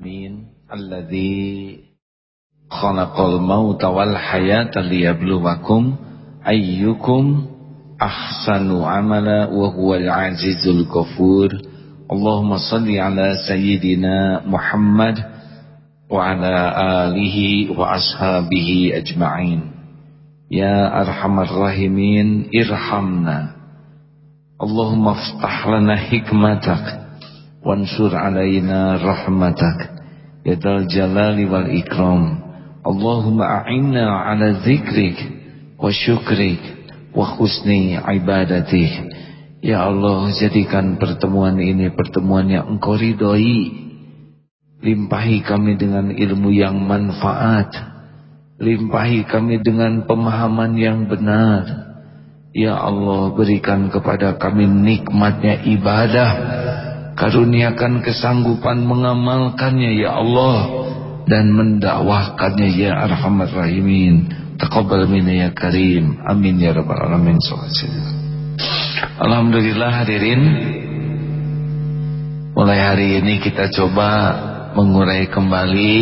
Amin. Alladhi khalaqal mauta wal hayata liyabluwakum ayyukum ahsanu amala wa huwal azizul ghafur. Allahumma salli ala sayyidina Muhammad wa ala alihi wa ashabihi ajma'in. Ya arhamar rahimin irhamna. Wansur alaina rahmatak. Ya dal jalali wal ikram. Allahumma a'inna ala zikrik wa syukrik wa husni Ya Allah jadikan pertemuan ini pertemuan yang engkau ridhoi. Limpahi kami dengan ilmu yang manfaat. Limpahi kami dengan pemahaman yang benar. Ya Allah berikan kepada kami nikmatnya ibadah Karuniakan kesanggupan mengamalkannya ya Allah dan mendakwahkannya ya Arhamar Rahimin. Taqabbal minna ya Karim. Amin ya rabbal alamin. Alhamdulillah hadirin. Mulai hari ini kita coba mengurai kembali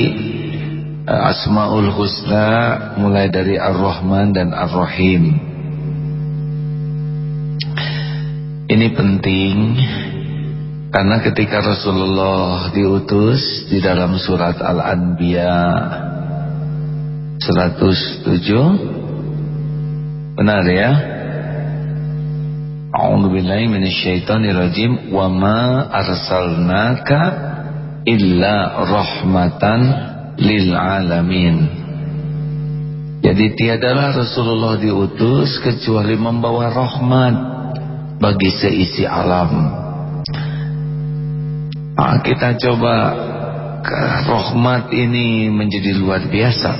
uh, Asmaul Husna mulai dari Ar-Rahman dan Ar-Rahim. Ini penting karena ketika Rasulullah diutus di dalam surat Al-Anbiya 107 benar ya? A'udzubillahi minasyaitonirrajim wa ma arsalnaka illa rahmatan lil alamin. Jadi tiadalah Rasulullah diutus kecuali membawa rahmat bagi seisi alam. Nah, kita coba ke rahmat ini menjadi luar biasa.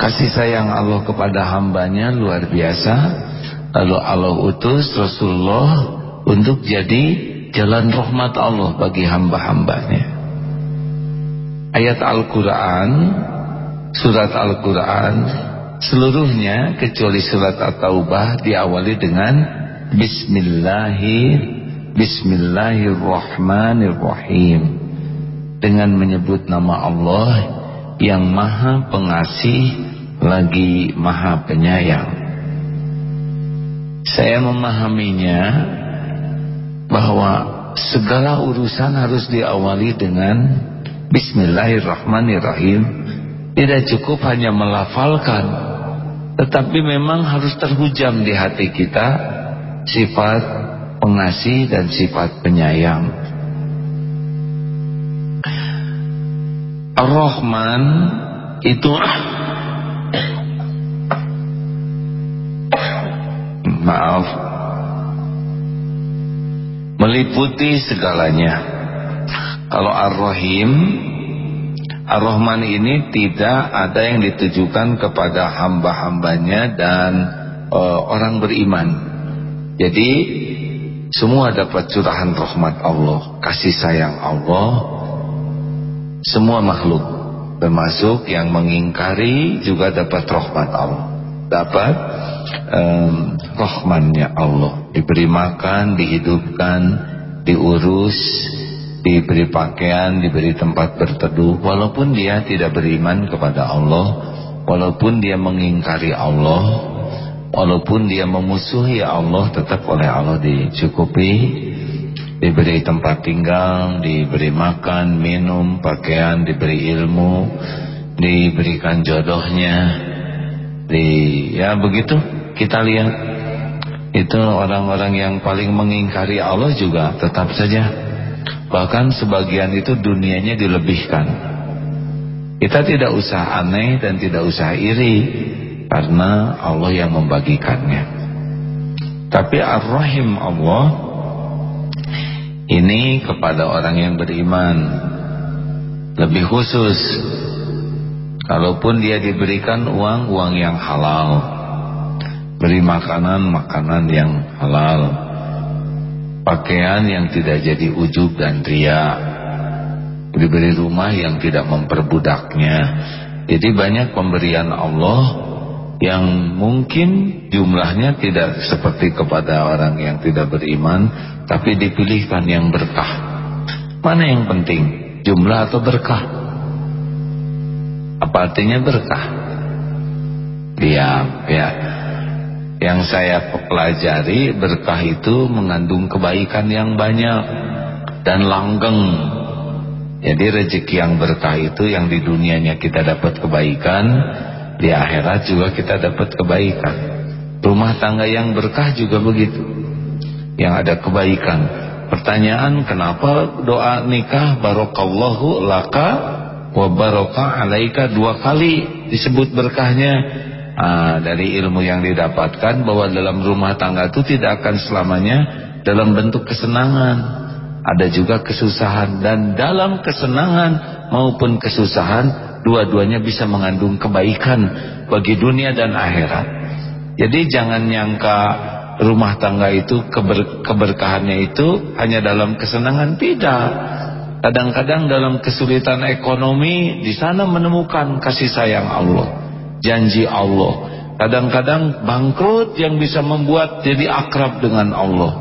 Kasih sayang Allah kepada hambanya luar biasa. Lalu Allah utus Rasulullah untuk jadi jalan rahmat Allah bagi hamba-hambanya. Ayat Al-Quran, surat Al-Quran, seluruhnya kecuali surat At-Taubah diawali dengan Bismillahirrahmanirrahim Bismillahirrahmanirrahim. Dengan menyebut nama Allah Yang maha pengasih Lagi maha penyayang. Saya memahaminya Bahwa segala urusan harus diawali dengan Bismillahirrahmanirrahim. Tidak cukup hanya melafalkan Tetapi memang harus terhujam di hati kita Sifat pengasih dan sifat penyayang. Ar-Rahman itu maaf meliputi segalanya. Kalau Ar-Rahim Ar-Rahman ini tidak ada yang ditujukan kepada hamba-hambanya dan uh, orang beriman. Jadi semua dapat curahan rahmat Allah, kasih sayang Allah. Semua makhluk termasuk yang mengingkari juga dapat rahmat Allah. Dapat um, rahmannya Allah. Diberi makan, dihidupkan, diurus, diberi pakaian, diberi tempat berteduh. Walaupun dia tidak beriman kepada Allah, walaupun dia mengingkari Allah, Walaupun dia memusuhi Allah tetap oleh Allah dicukupi Diberi tempat tinggal Diberi makan, minum, pakaian Diberi ilmu Diberikan jodohnya. Di, Ya begitu kita lihat. Itu orang-orang yang paling mengingkari Allah juga Tetap saja. Bahkan sebagian itu dunianya dilebihkan. Kita tidak usah aneh dan tidak usah iri karena Allah yang membagikannya. Tapi Ar-Rahim Allah ini kepada orang yang beriman. Lebih khusus kalaupun dia diberikan uang uang yang halal. Beri makanan makanan yang halal. Pakaian yang tidak jadi ujub dan ria. Diberi rumah yang tidak memperbudaknya jadi banyak pemberian Allah yang mungkin jumlahnya tidak seperti kepada orang yang tidak beriman tapi dipilihkan yang berkah Mana yang penting? Jumlah atau berkah? Apa artinya berkah? Diam, ya. Yang saya pelajari berkah itu mengandung kebaikan yang banyak dan langgeng. Jadi rezeki yang berkah itu yang di dunianya kita dapat kebaikan, di akhirat juga kita dapat kebaikan. Rumah tangga yang berkah juga begitu. Yang ada kebaikan Pertanyaan kenapa doa nikah barokallahu laka wa barokah alaika dua kali disebut berkahnya ah, dari ilmu yang didapatkan bahwa dalam rumah tangga itu tidak akan selamanya dalam bentuk kesenangan ada juga kesusahan dan dalam kesenangan maupun kesusahan dua-duanya bisa mengandung kebaikan bagi dunia dan akhirat. Jadi jangan nyangka rumah tangga itu keber, keberkahannya itu hanya dalam kesenangan. Tidak. Kadang-kadang dalam kesulitan ekonomi di sana menemukan kasih sayang Allah janji Allah. Kadang-kadang bangkrut yang bisa membuat jadi akrab dengan Allah.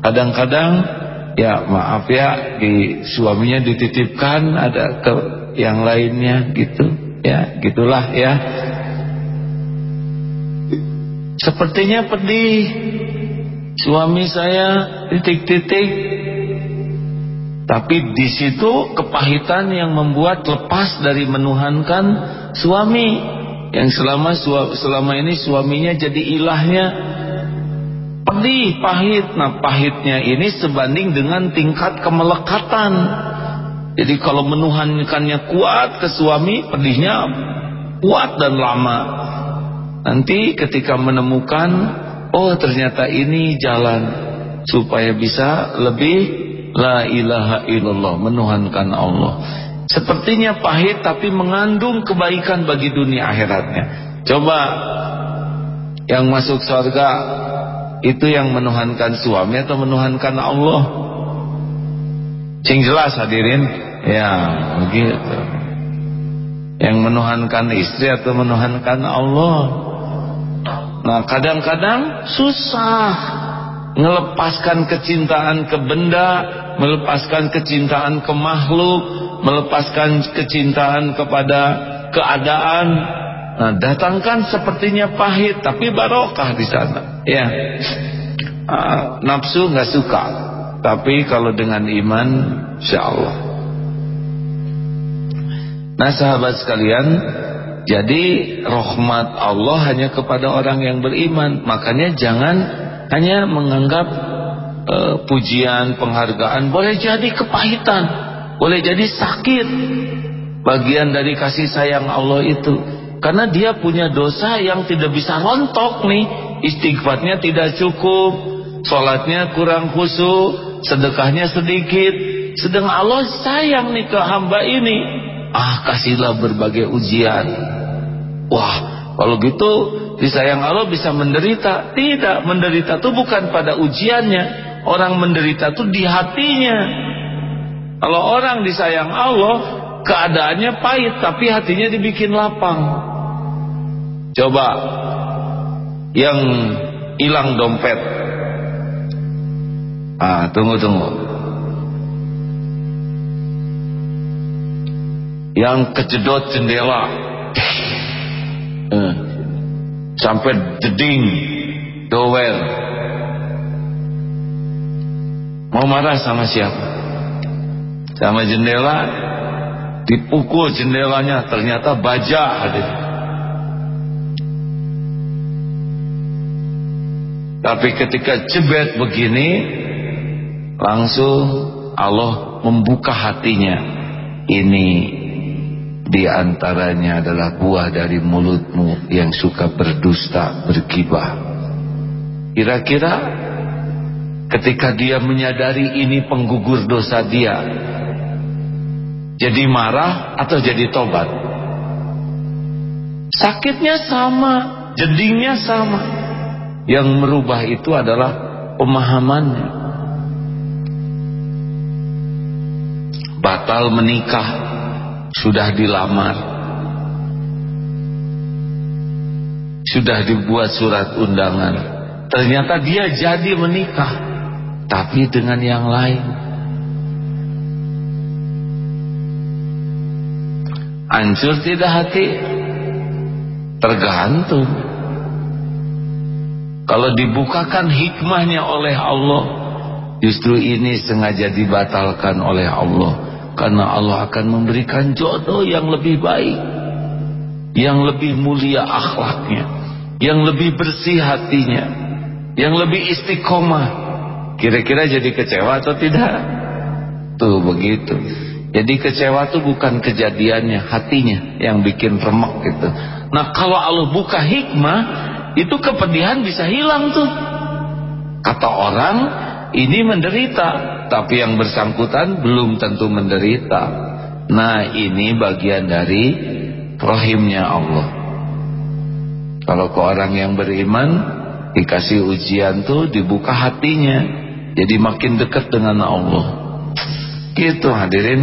Kadang-kadang ya maaf ya di suaminya dititipkan ada ke yang lainnya gitu ya gitulah ya. Sepertinya pedih. Suami saya titik-titik. Tapi di situ kepahitan yang membuat lepas dari menuhankan suami. Yang selama selama ini suaminya jadi ilahnya. Pedih pahit. Nah pahitnya ini sebanding dengan tingkat kemelekatan jadi kalau menuhankannya kuat ke suami pedihnya kuat dan lama. Nanti ketika menemukan Oh ternyata ini jalan Supaya bisa lebih La ilaha illallah Menuhankan Allah. Sepertinya pahit tapi mengandung kebaikan bagi dunia akhiratnya. Coba Yang masuk surga Itu yang menuhankan suami atau menuhankan Allah? Cing jelas hadirin Ya begitu Yang menuhankan istri atau menuhankan Allah Nah kadang-kadang susah melepaskan kecintaan ke benda, melepaskan kecintaan ke makhluk, melepaskan kecintaan kepada keadaan. Nah, datangkan sepertinya pahit tapi barokah di sana. Ya. Uh, nafsu nggak suka. Tapi kalau dengan iman insyaallah. Nah, sahabat sekalian, jadi rahmat Allah hanya kepada orang yang beriman. Makanya jangan hanya menganggap uh, pujian, penghargaan boleh jadi kepahitan, boleh jadi sakit. Bagian dari kasih sayang Allah itu. Karena dia punya dosa yang tidak bisa rontok nih. Istighfarnya tidak cukup, sholatnya kurang khusyuk, sedekahnya sedikit. Sedang Allah sayang nih ke hamba ini. Ah kasihlah berbagai ujian Wah, kalau gitu disayang Allah bisa menderita. Tidak, menderita itu bukan pada ujiannya. Orang menderita itu di hatinya. Kalau orang disayang Allah, keadaannya pahit tapi hatinya dibikin lapang. Coba yang hilang dompet. Ah, tunggu tunggu. Yang kejedot jendela. Eh, sampai deding dower mau marah sama siapa? Sama jendela dipukul jendelanya ternyata baja hadir tapi ketika jebet begini langsung Allah membuka hatinya. Ini di antaranya adalah buah dari mulutmu yang suka berdusta, berkibah. Kira-kira ketika dia menyadari ini penggugur dosa dia, jadi marah atau jadi tobat? Sakitnya sama, jedingnya sama. Yang merubah itu adalah pemahamannya. Batal menikah sudah dilamar. Sudah dibuat surat undangan. Ternyata dia jadi menikah tapi dengan yang lain. Hancur tidak hati? Tergantung. Kalau dibukakan hikmahnya oleh Allah justru ini sengaja dibatalkan oleh Allah karena Allah akan memberikan jodoh yang lebih baik yang lebih mulia akhlaknya yang lebih bersih hatinya yang lebih istiqomah. Kira-kira jadi kecewa atau tidak? Tuh begitu. Jadi kecewa tuh bukan kejadiannya hatinya yang bikin remuk gitu. Nah kalau Allah buka hikmah itu kepedihan bisa hilang tuh. Kata orang ini menderita tapi yang bersangkutan belum tentu menderita. Nah ini bagian dari rahimnya Allah. Kalau ke orang yang beriman dikasih ujian tuh dibuka hatinya jadi makin dekat dengan Allah. Gitu hadirin.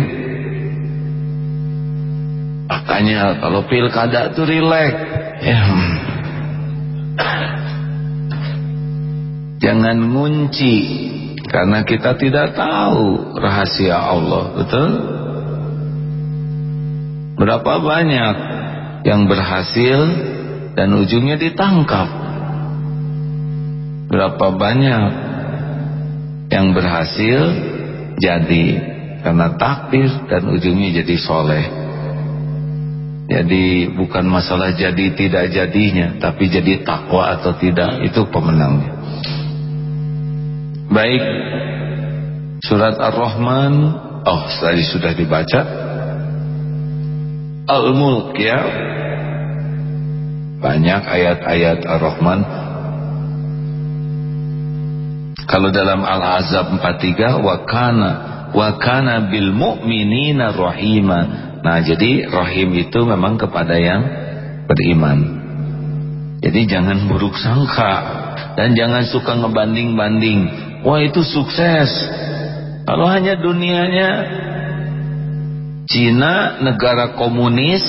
Makanya kalau pilkada tuh rileks ya. Jangan ngunci karena kita tidak tahu rahasia Allah betul Berapa banyak yang berhasil dan ujungnya ditangkap? Berapa banyak yang berhasil jadi karena takdir dan ujungnya jadi soleh? Jadi bukan masalah jadi tidak jadinya, tapi jadi takwa atau tidak itu pemenangnya. Baik, surat Ar-Rahman, oh tadi sudah dibaca. Al-Mulk ya. Banyak ayat-ayat Ar-Rahman. Kalau dalam Al-Azab 43 wa kana wa kana bil mu'minina rahima. Nah jadi rahim itu memang kepada yang beriman. Jadi jangan buruk sangka dan jangan suka ngebanding-banding wah itu sukses. Kalau hanya dunianya Cina negara komunis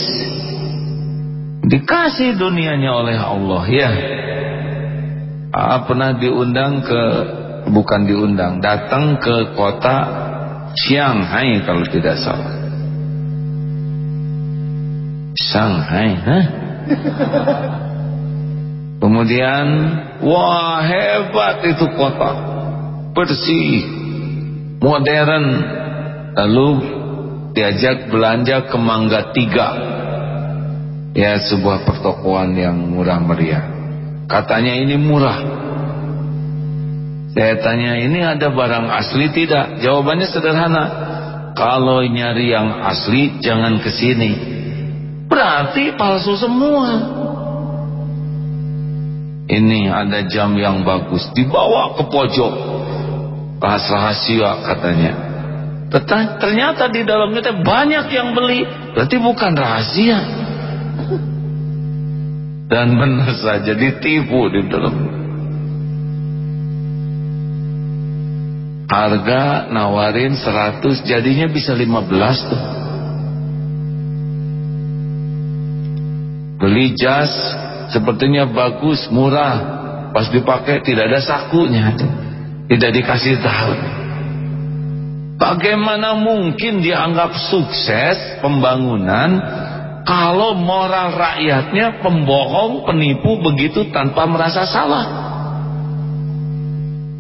dikasih dunianya oleh Allah ya. Ah, pernah diundang ke bukan diundang datang ke kota Shanghai kalau tidak salah. Shanghai huh? kemudian wah hebat itu kota bersih modern lalu diajak belanja ke Mangga Tiga. Ya sebuah pertokoan yang murah meriah. Katanya ini murah. Saya tanya ini ada barang asli tidak? Jawabannya sederhana. Kalau nyari yang asli jangan ke sini. Berarti palsu semua. Ini ada jam yang bagus. Dibawa ke pojok rahasia katanya Ternyata di dalamnya banyak yang beli. Berarti bukan rahasia. Dan benar saja ditipu di dalam. Harga nawarin 100 jadinya bisa 15 tuh. Beli jas sepertinya bagus, murah. Pas dipakai tidak ada sakunya. Tidak dikasih tahu. Bagaimana mungkin dianggap sukses pembangunan kalau moral rakyatnya pembohong, penipu begitu tanpa merasa salah?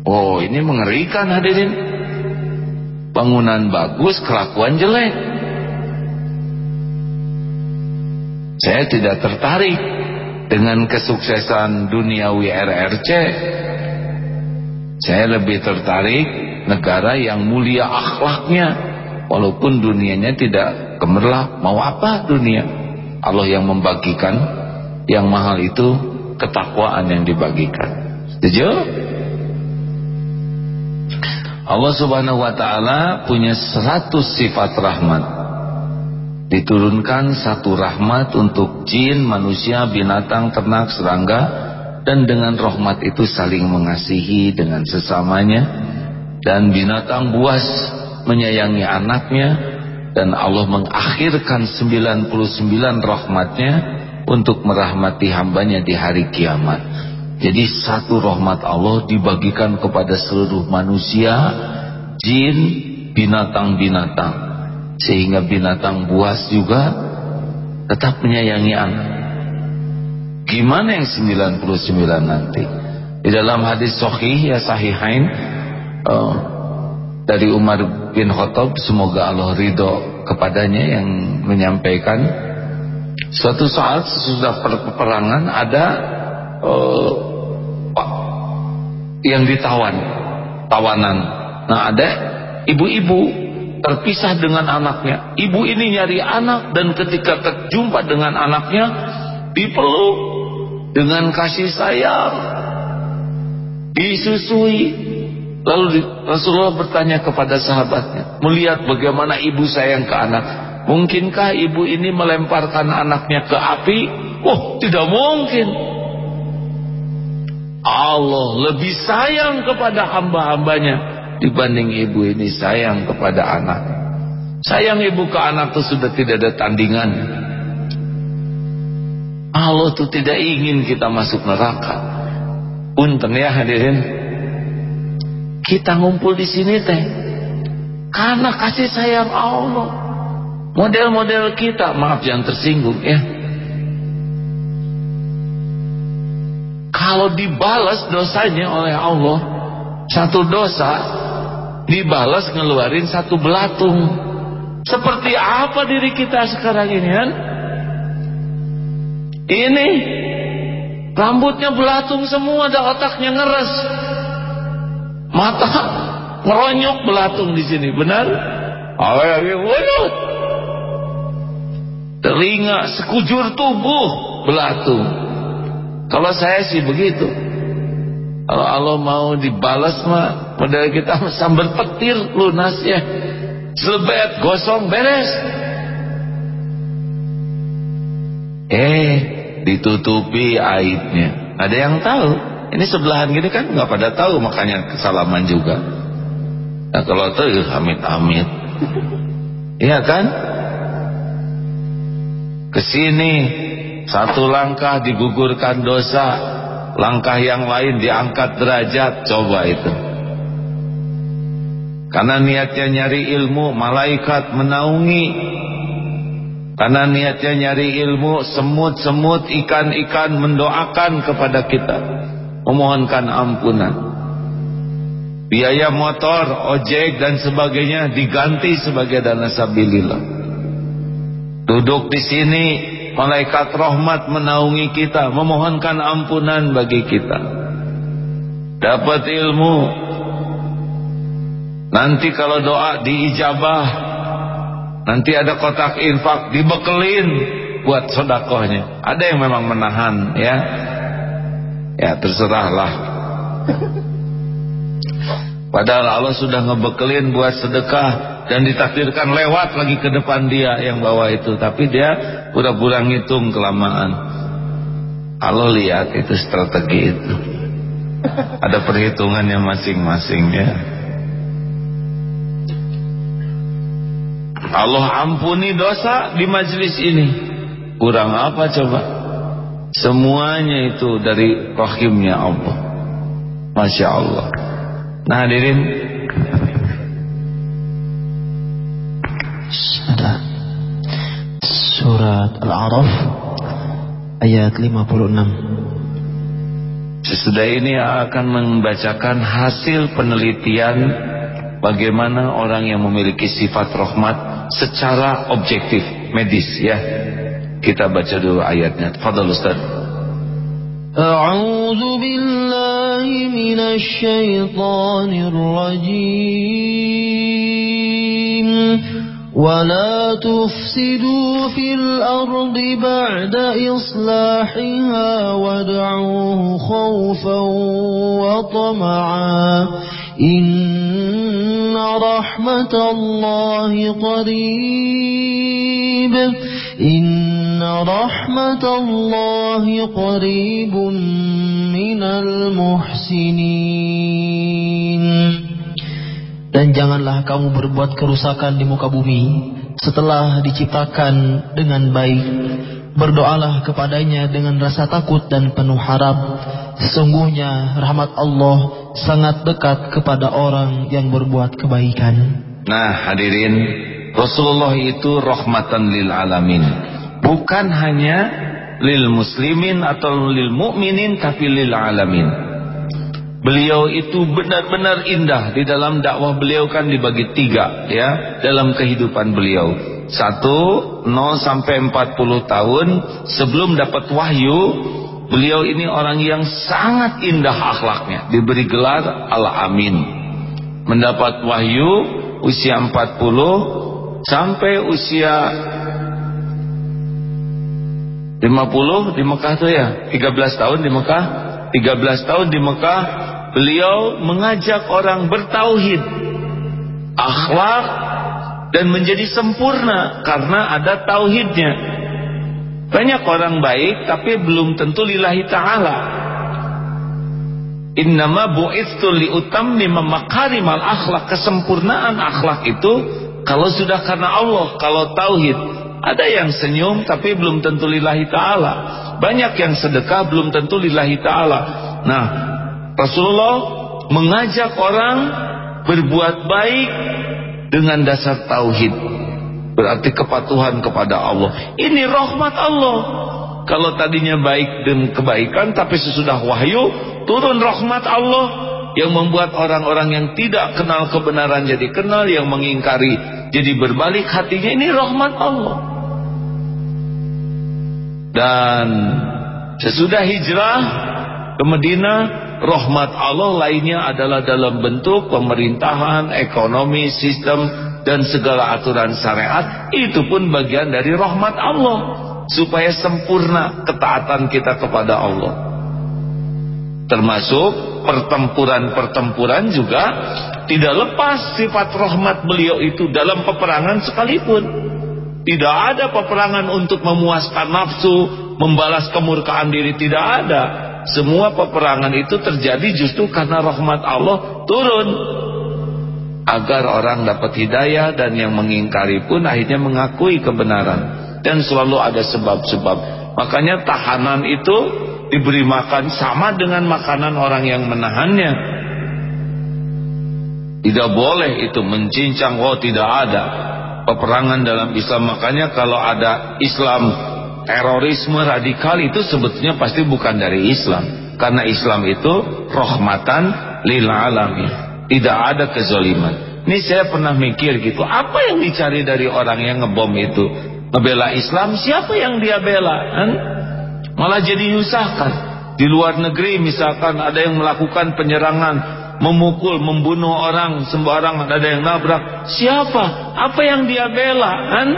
Oh, ini mengerikan hadirin. Bangunan bagus, kelakuan jelek. Saya tidak tertarik dengan kesuksesan duniawi RRC. Saya lebih tertarik negara yang mulia akhlaknya. Walaupun dunianya tidak gemerlap mau apa dunia? Allah yang membagikan. Yang mahal itu ketakwaan yang dibagikan. Setuju? Allah subhanahu wa ta'ala punya seratus sifat rahmat. Diturunkan satu rahmat untuk jin, manusia, binatang, ternak, serangga dan dengan rahmat itu saling mengasihi dengan sesamanya. Dan binatang buas menyayangi anaknya. Dan Allah mengakhirkan 99 rahmatnya untuk merahmati hambanya di hari kiamat. Jadi satu rahmat Allah dibagikan kepada seluruh manusia jin, binatang-binatang. Sehingga binatang buas juga tetap menyayangi anak. Gimana yang 99 nanti? Di dalam hadis sahih ya sahihain uh, dari Umar bin Khattab semoga Allah ridho kepadanya yang menyampaikan suatu saat sesudah peperangan ada uh, yang ditawan tawanan nah ada ibu-ibu terpisah dengan anaknya ibu ini nyari anak dan ketika terjumpa dengan anaknya dipeluk dengan kasih sayang. Disusui. Lalu Rasulullah bertanya kepada sahabatnya melihat bagaimana ibu sayang ke anak? Mungkinkah ibu ini melemparkan anaknya ke api? Oh tidak mungkin. Allah lebih sayang kepada hamba-hambanya dibanding ibu ini sayang kepada anak sayang ibu ke anak itu sudah tidak ada tandingan Allah tuh tidak ingin kita masuk neraka Punten ya hadirin. Kita ngumpul di sini teh karena kasih sayang Allah. Model-model kita, maaf yang tersinggung ya. Kalau dibalas dosanya oleh Allah, satu dosa dibalas ngeluarin satu belatung. Seperti apa diri kita sekarang ini kan? Ini Rambutnya belatung semua, ada otaknya ngeres. Mata ngeronyok belatung di sini, benar? Waduh. Telinga sekujur tubuh belatung. Kalau saya sih begitu. Kalau Allah mau dibalas mah modal kita sambil petir lunas ya. Selebet gosong beres. Eh, ditutupi aibnya. Ada yang tahu. Ini sebelahan gini kan nggak pada tahu makanya kesalaman juga. Nah kalau itu amit-amit. Iya kan? Ke sini satu langkah digugurkan dosa, langkah yang lain diangkat derajat. Coba itu. Karena niatnya nyari ilmu, malaikat menaungi karena niatnya nyari ilmu, semut-semut, ikan-ikan mendoakan kepada kita. Memohonkan ampunan. Biaya motor, ojek dan sebagainya diganti sebagai dana sabilillah. Duduk di sini, malaikat rahmat menaungi kita, memohonkan ampunan bagi kita. Dapat ilmu. Nanti kalau doa diijabah Nanti ada kotak infak dibekelin buat sodakohnya. Ada yang memang menahan ya. Ya terserahlah. Padahal Allah sudah ngebekelin buat sedekah dan ditakdirkan lewat lagi ke depan dia yang bawa itu. Tapi dia pura-pura ngitung kelamaan. Allah lihat itu strategi itu. Ada perhitungannya masing-masing ya. Allah ampuni dosa di majlis ini. Kurang apa coba? Semuanya itu dari rahimnya Allah. Masya Allah. Nah hadirin. Surat Al-A'raf ayat 56 sesudah ini akan membacakan hasil penelitian bagaimana orang yang memiliki sifat rahmat secara objektif medis ya. Kita baca dulu ayatnya. Fadal Ustaz. A'udzu billahi minasy syaithanir rajim. ولا تفسدوا في الأرض بعد إصلاحها وادعوه خوفا وطمعا إن رحمة الله قريب إن رحمة الله قريب من المحسنين Dan janganlah kamu berbuat kerusakan di muka bumi setelah diciptakan dengan baik. Berdoalah kepadanya dengan rasa takut dan penuh harap. Sesungguhnya rahmat Allah sangat dekat kepada orang yang berbuat kebaikan. Nah hadirin Rasulullah itu rahmatan lil alamin. Bukan hanya lil muslimin atau lil mu'minin tapi lil alamin. Beliau itu benar-benar indah. Di dalam dakwah beliau kan dibagi tiga ya dalam kehidupan beliau. Satu 0 sampai 40 tahun sebelum dapat wahyu beliau ini orang yang sangat indah akhlaknya. Diberi gelar al-amin. Mendapat wahyu usia 40 sampai usia 50 di Mekah tuh ya. 13 tahun di Mekah. 13 tahun di Mekah beliau mengajak orang bertauhid akhlak dan menjadi sempurna karena ada tauhidnya banyak orang baik tapi belum tentu lillahi ta'ala innama bu'ithu liutammima makarimal akhlak kesempurnaan akhlak itu kalau sudah karena Allah kalau tauhid ada yang senyum tapi belum tentu lillahi ta'ala. Banyak yang sedekah belum tentu lillahi ta'ala. Nah, Rasulullah mengajak orang berbuat baik dengan dasar tauhid. Berarti kepatuhan kepada Allah. Ini rahmat Allah. Kalau tadinya baik dan kebaikan tapi sesudah wahyu turun rahmat Allah yang membuat orang-orang yang tidak kenal kebenaran jadi kenal, yang mengingkari jadi berbalik hatinya ini rahmat Allah. Dan sesudah hijrah ke Madinah, rahmat Allah lainnya adalah dalam bentuk pemerintahan, ekonomi, sistem dan segala aturan syariat. Itu pun bagian dari rahmat Allah supaya sempurna ketaatan kita kepada Allah. Termasuk pertempuran-pertempuran juga tidak lepas sifat rahmat beliau itu dalam peperangan sekalipun. Tidak ada peperangan untuk memuaskan nafsu, membalas kemurkaan diri, tidak ada. Semua peperangan itu terjadi justru karena rahmat Allah turun. Agar orang dapat hidayah dan yang mengingkari pun akhirnya mengakui kebenaran. Dan selalu ada sebab-sebab. Makanya tahanan itu diberi makan sama dengan makanan orang yang menahannya. Tidak boleh itu mencincang, oh tidak ada peperangan dalam Islam makanya kalau ada Islam terorisme radikal itu sebetulnya pasti bukan dari Islam karena Islam itu rahmatan lil alamin tidak ada kezaliman ini saya pernah mikir gitu apa yang dicari dari orang yang ngebom itu ngebela Islam siapa yang dia bela kan? malah jadi nyusahkan di luar negeri misalkan ada yang melakukan penyerangan memukul, membunuh orang sembarang ada yang nabrak. Siapa? Apa yang dia bela? Kan?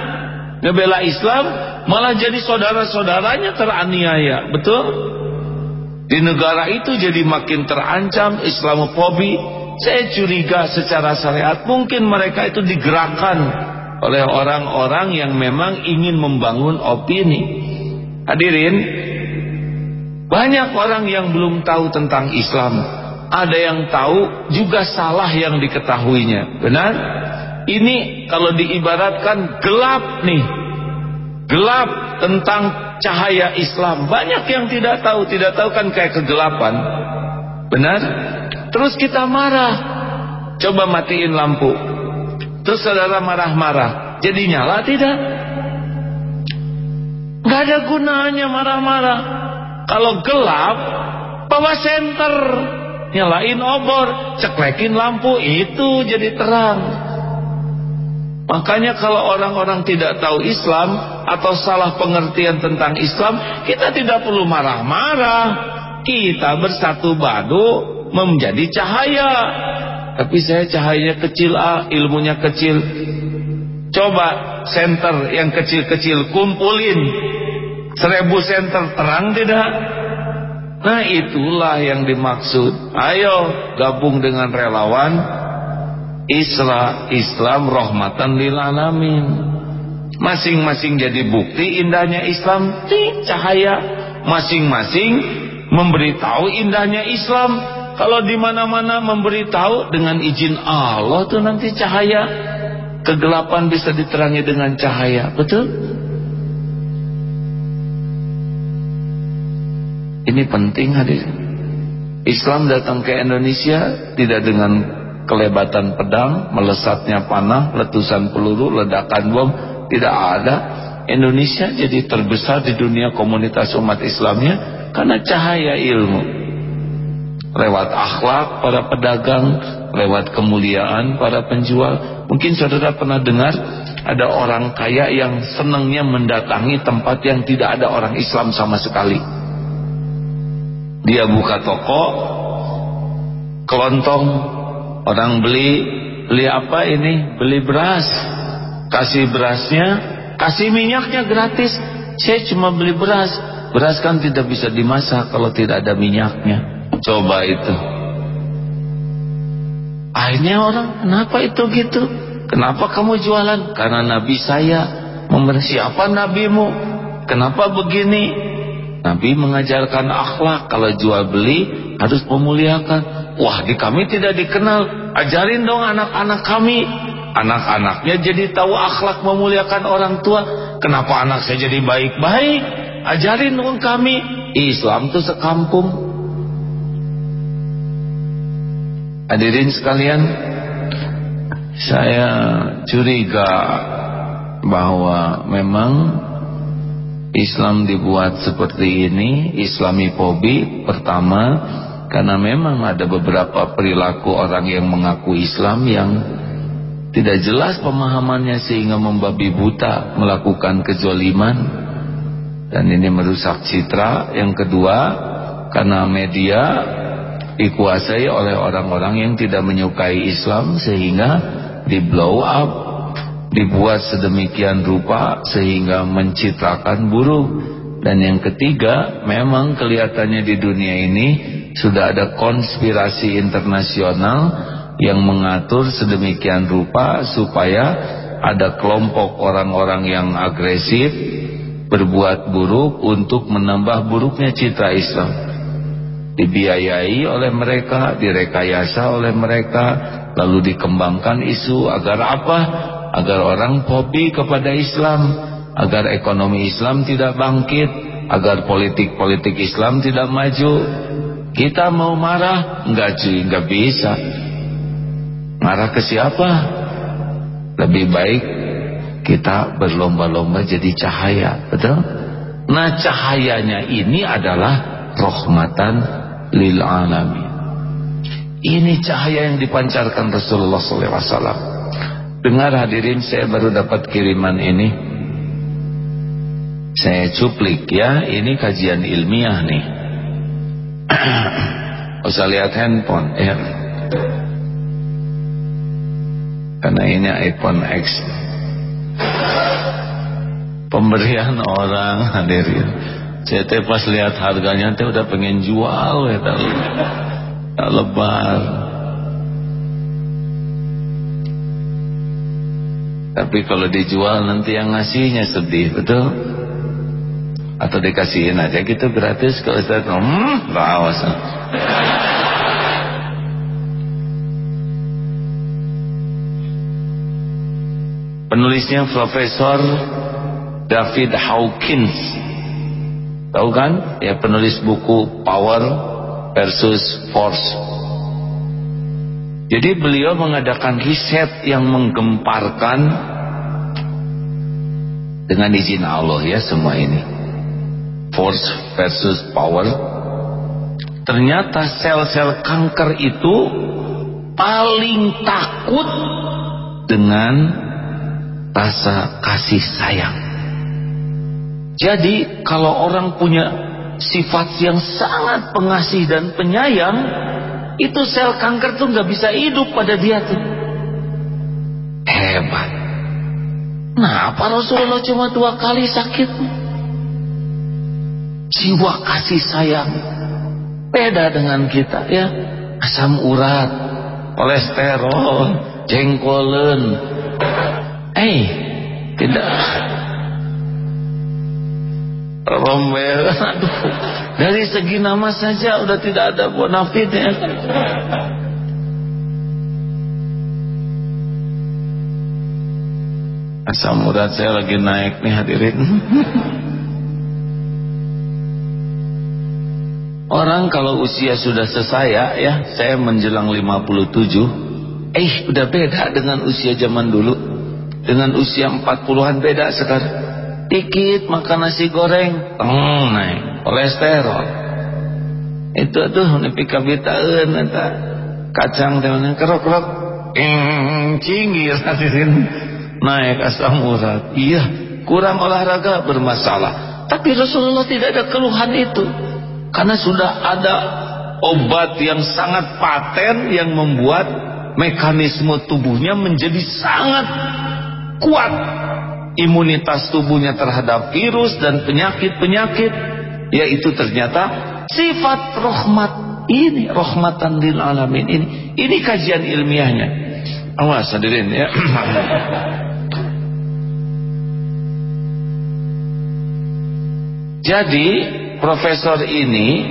Dia bela Islam, malah jadi saudara-saudaranya teraniaya. Betul? Di negara itu jadi makin terancam Islamofobi. Saya curiga secara syariat mungkin mereka itu digerakkan oleh orang-orang yang memang ingin membangun opini. Hadirin, banyak orang yang belum tahu tentang Islam. Ada yang tahu juga salah yang diketahuinya. Benar? Ini kalau diibaratkan gelap nih. Gelap tentang cahaya Islam. Banyak yang tidak tahu. Tidak tahu kan kayak kegelapan. Benar terus kita marah. Coba matiin lampu. Terus saudara marah-marah. Jadi nyala tidak. Gak ada gunanya marah-marah. Kalau gelap bawa senter. Nyalain obor, ceklekin lampu, itu jadi terang. Makanya kalau orang-orang tidak tahu Islam atau salah pengertian tentang Islam, kita tidak perlu marah-marah. Kita bersatu badu menjadi cahaya. Tapi saya cahayanya kecil ah, ilmunya kecil. Coba senter yang kecil-kecil kumpulin. Seribu senter terang tidak? Nah itulah yang dimaksud. Ayo gabung dengan relawan Islam, Islam rahmatan lil alamin. Masing-masing jadi bukti indahnya Islam, cahaya. Masing-masing memberitahu indahnya Islam. Kalau di mana-mana memberitahu dengan izin Allah tuh nanti cahaya. Kegelapan bisa diterangi dengan cahaya, betul? Ini penting hadir. Islam datang ke Indonesia tidak dengan kelebatan pedang, melesatnya panah, letusan peluru, ledakan bom, tidak ada. Indonesia jadi terbesar di dunia komunitas umat Islamnya karena cahaya ilmu lewat akhlak para pedagang lewat kemuliaan para penjual. Mungkin saudara pernah dengar ada orang kaya yang senangnya mendatangi tempat yang tidak ada orang Islam sama sekali. Dia buka toko kelontong orang beli beli apa ini? Beli beras. Kasih berasnya kasih minyaknya gratis. Saya cuma beli beras. Beras kan tidak bisa dimasak kalau tidak ada minyaknya coba itu. Akhirnya orang kenapa itu gitu? Kenapa kamu jualan? Karena nabi saya memberi siapa nabimu? Kenapa begini? Nabi mengajarkan akhlak. Kalau jual beli harus memuliakan. Wah di kami tidak dikenal. Ajarin dong anak-anak kami. Anak-anaknya jadi tahu akhlak memuliakan orang tua. Kenapa anak saya jadi baik-baik? Ajarin dong kami. Islam itu sekampung hadirin sekalian saya curiga bahwa memang Islam dibuat seperti ini Islami pobi pertama karena memang ada beberapa perilaku orang yang mengaku Islam yang tidak jelas pemahamannya sehingga membabi buta melakukan kejoliman dan ini merusak citra. Yang kedua karena media dikuasai oleh orang-orang yang tidak menyukai Islam sehingga di blow up dibuat sedemikian rupa sehingga mencitrakan buruk dan yang ketiga memang kelihatannya di dunia ini sudah ada konspirasi internasional yang mengatur sedemikian rupa supaya ada kelompok orang-orang yang agresif berbuat buruk untuk menambah buruknya citra Islam dibiayai oleh mereka direkayasa oleh mereka lalu dikembangkan isu agar apa agar orang popi kepada Islam agar ekonomi Islam tidak bangkit agar politik-politik Islam tidak maju kita mau marah? Enggak cuy, enggak bisa. Marah ke siapa? Lebih baik kita berlomba-lomba jadi cahaya, betul? Nah cahayanya ini adalah rahmatan lil alamin. Ini cahaya yang dipancarkan Rasulullah SAW. Dengar hadirin, saya baru dapat kiriman ini. Saya cuplik ya, ini kajian ilmiah nih usah lihat handphone ya karena ini iPhone X pemberian orang hadirin saya teh pas lihat harganya teh udah pengen jual ya tak, tak lebar. Tapi kalau dijual nanti yang ngasihnya sedih betul? Atau dikasihin aja gitu gratis ke Ustaz? Hmm awas. Penulisnya Profesor David Hawkins tahu kan? Ya penulis buku Power versus Force. Jadi beliau mengadakan riset yang menggemparkan dengan izin Allah ya semua ini. Force versus power. Ternyata sel-sel kanker itu paling takut dengan rasa kasih sayang jadi kalau orang punya sifat yang sangat pengasih dan penyayang itu sel kanker tuh nggak bisa hidup pada dia tuh. Hebat. Nah apa Rasulullah cuma dua kali sakit? Jiwa kasih sayang. Beda dengan kita ya. Asam urat kolesterol jengkolen. Eh tidak rombel dari segi nama saja udah tidak ada bonafidnya asam urat saya lagi naik nih hadirin Orang kalau usia sudah sesaya ya, saya menjelang 57, eh udah beda dengan usia zaman dulu. Dengan usia 40-an beda sekarang. Dikit makan nasi goreng teng naik. Kolesterol itu tuh nepi kabitaeun eta. Kacang teh kerok kerok cinggir hadirin naik asam urat. Iya kurang olahraga bermasalah. Tapi Rasulullah tidak ada keluhan itu. Karena sudah ada obat yang sangat paten yang membuat mekanisme tubuhnya menjadi sangat kuat imunitas tubuhnya terhadap virus dan penyakit-penyakit yaitu ternyata sifat rahmat ini rahmatan lil alamin ini. Ini kajian ilmiahnya. Awas hadirin ya. Jadi profesor ini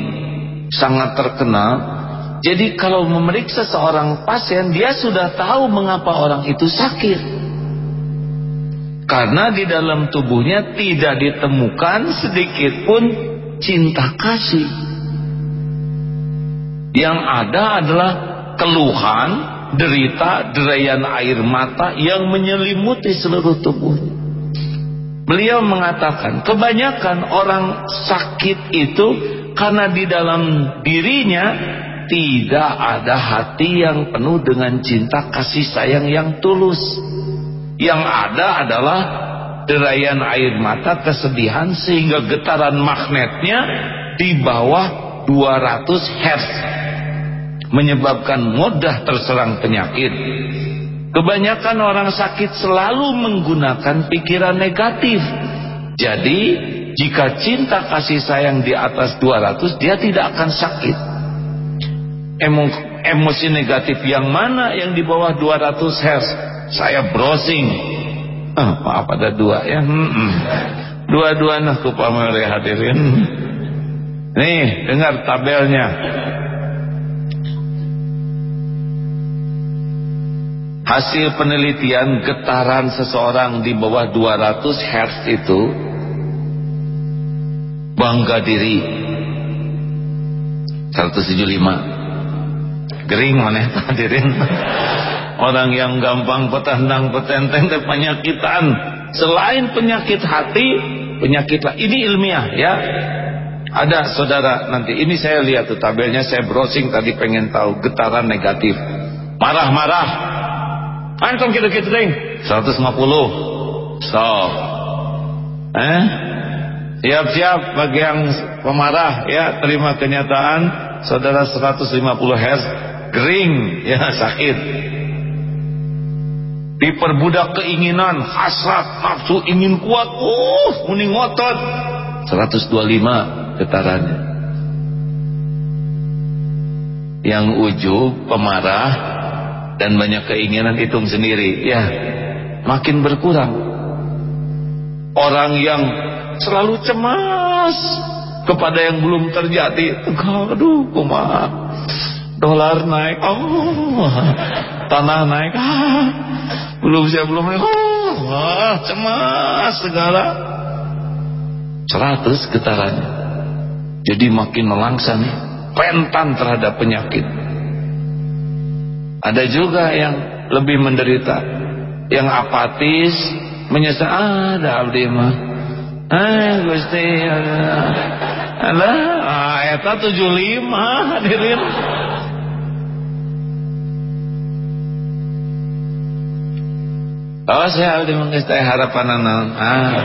sangat terkenal. Jadi kalau memeriksa seorang pasien dia sudah tahu mengapa orang itu sakit karena di dalam tubuhnya tidak ditemukan sedikit pun cinta kasih yang ada adalah keluhan derita derayan air mata yang menyelimuti seluruh tubuhnya Beliau mengatakan kebanyakan orang sakit itu karena di dalam dirinya tidak ada hati yang penuh dengan cinta kasih sayang yang tulus. Yang ada adalah derayan air mata kesedihan sehingga getaran magnetnya di bawah 200 Hz menyebabkan mudah terserang penyakit Kebanyakan orang sakit selalu menggunakan pikiran negatif. Jadi, jika cinta kasih sayang di atas 200, dia tidak akan sakit. Emo, emosi negatif yang mana yang di bawah 200 Hz? Saya browsing. Oh, maaf ada dua ya. Dua-dua nah kupamere hadirin. Nih, dengar tabelnya. hasil penelitian getaran seseorang di bawah 200 Hz itu bangga diri 175 gering mana hadirin orang yang gampang petandang petenteng dan penyakitan. Selain penyakit hati penyakit ini ilmiah ya. Ada saudara nanti ini saya lihat tuh tabelnya saya browsing tadi pengen tahu getaran negatif. Marah-marah. Antum kita-kita ding 150 So. Eh? Siap-siap bagi yang pemarah ya. Terima kenyataan. Saudara 150 Hz Gering ya sakit Diperbudak keinginan Hasrat, nafsu, ingin kuat. Uh, kuning ngotot. 125 getarannya. Yang ujub pemarah dan banyak keinginan hitung sendiri. Ya makin berkurang. Orang yang selalu cemas kepada yang belum terjadi. Aduh kumaha dolar naik. Oh tanah naik. Ah belum saya belum oh wah, cemas segala seratus getarannya jadi makin melangsang rentan terhadap penyakit ada juga yang lebih menderita, yang apatis, menyesal ada abdi mah. Ah, Gusti ada. Ah, eta 75 hadirin. Oh saya abdi mah harapan naon. Ah.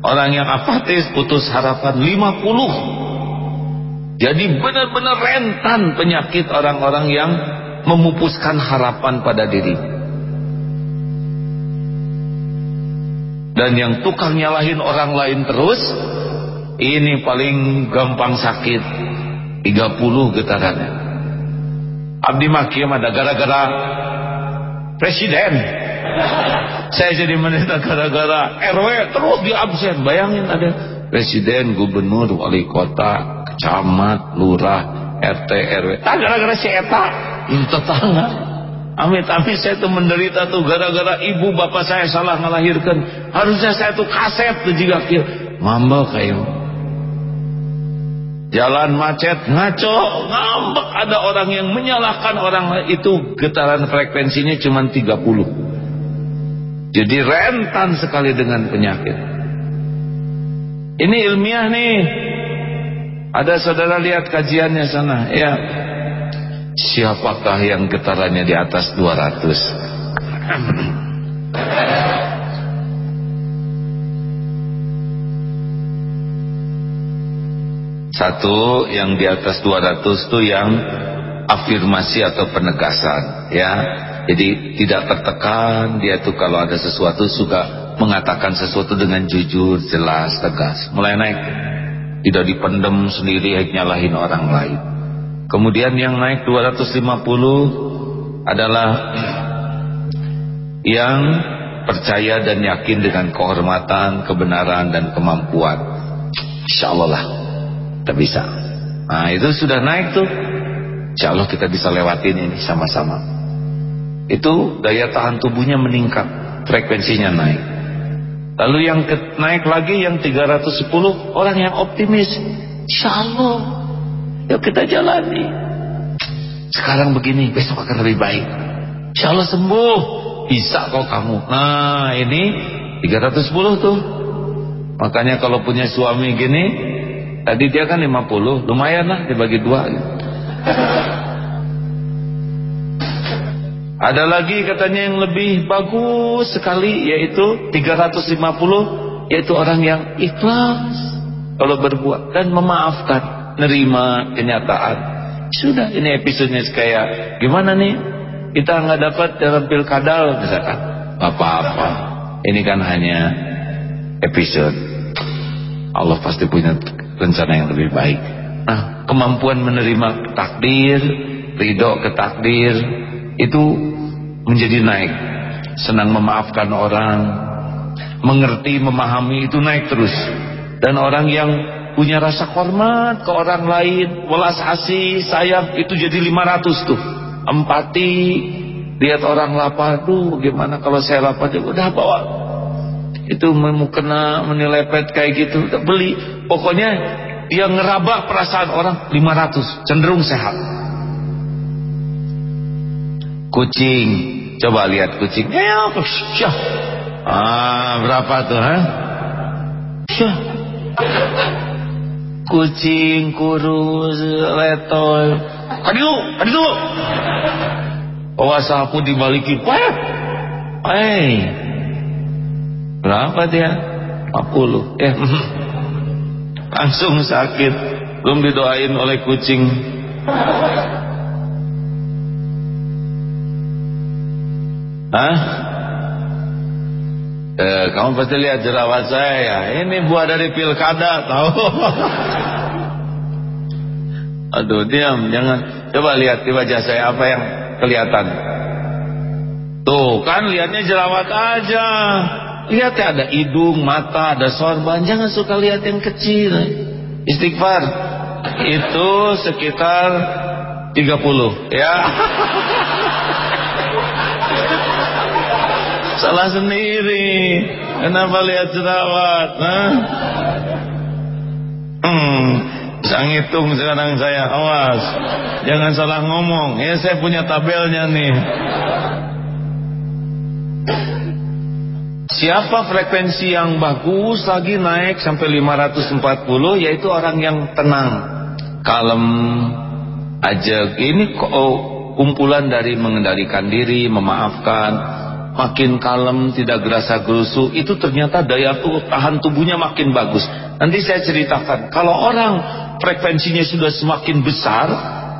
Orang yang apatis putus harapan 50. Jadi benar-benar rentan penyakit orang-orang yang memupuskan harapan pada diri dan yang tukang nyalahin orang lain terus ini paling gampang sakit 30 getarannya abdi makiem ada gara-gara presiden saya jadi menita gara-gara RW terus di absen. Bayangin ada presiden, gubernur, wali kota kecamat, lurah RT, RW tak gara-gara si Eta. Tetangga amit-amit saya tuh menderita tuh gara-gara ibu bapak saya salah melahirkan harusnya saya tuh kaset tuh juga. Ngambek kayu jalan macet ngaco ngambek. Ada orang yang menyalahkan orang itu. Getaran frekuensinya cuma 30 Jadi rentan sekali dengan penyakit. Ini ilmiah nih. Ada saudara lihat kajiannya sana. Ya. Siapakah yang getarannya di atas 200? Satu yang di atas 200 itu yang afirmasi atau penegasan ya. Jadi tidak tertekan dia tuh kalau ada sesuatu suka mengatakan sesuatu dengan jujur, jelas, tegas. Mulai naik. Tidak dipendem sendiri nyalahin orang lain. Kemudian yang naik 250 adalah yang percaya dan yakin dengan kehormatan, kebenaran dan kemampuan. Insya Allah lah kita bisa nah itu sudah naik tuh insya Allah kita bisa lewatin ini sama-sama itu daya tahan tubuhnya meningkat frekuensinya naik. Lalu yang ke, naik lagi yang 310 orang yang optimis. Insya Allah yuk kita jalani. Sekarang begini besok akan lebih baik. Insya sembuh. Bisa kok kamu. Nah ini 310 tuh. Makanya kalau punya suami gini Tadi dia kan 50, lumayan lah dibagi dua. Ada lagi katanya yang lebih bagus sekali yaitu 350 yaitu orang yang ikhlas kalau berbuat dan memaafkan, nerima kenyataan. Sudah ini episodenya kayak gimana nih? Kita nggak dapat dalam pilkada misalkan. Apa-apa. Ini kan hanya episode. Allah pasti punya rencana yang lebih baik. Nah, kemampuan menerima takdir, ridho ke takdir itu menjadi naik. Senang memaafkan orang, mengerti, memahami itu naik terus. Dan orang yang punya rasa hormat ke orang lain, welas asih, sayang itu jadi 500 tuh. Empati, lihat orang lapar tuh gimana kalau saya lapar udah bawa itu memukena pet kayak gitu udah beli pokoknya dia ngeraba perasaan orang 500 cenderung sehat kucing. Coba lihat kucing. Syah. Ah berapa tuh ha? Syah. Kucing kurus letoy kadiu kadiu bawa sapu dibalikin. Wah, eh Berapa dia? 40. Eh, langsung sakit. Belum didoain oleh kucing. Hah? Eh, kamu pasti lihat jerawat saya. Ini buah dari pilkada, tahu? Aduh, diam, jangan. Coba lihat di wajah saya apa yang kelihatan. Tuh, kan lihatnya jerawat aja. Lihat ya ada hidung, mata, ada sorban. Jangan suka lihat yang kecil. Istighfar. Itu sekitar 30 ya. Salah sendiri. Kenapa lihat jerawat? Nah? Hmm, bisa ngitung sekarang saya. Awas. Jangan salah ngomong. Ya saya punya tabelnya nih. Siapa frekuensi yang bagus lagi naik sampai 540 yaitu orang yang tenang, kalem, aja. Ini oh, kumpulan dari mengendalikan diri, memaafkan, makin kalem, tidak gerasa gerusu, itu ternyata daya tahan tubuhnya makin bagus. Nanti saya ceritakan, kalau orang frekuensinya sudah semakin besar,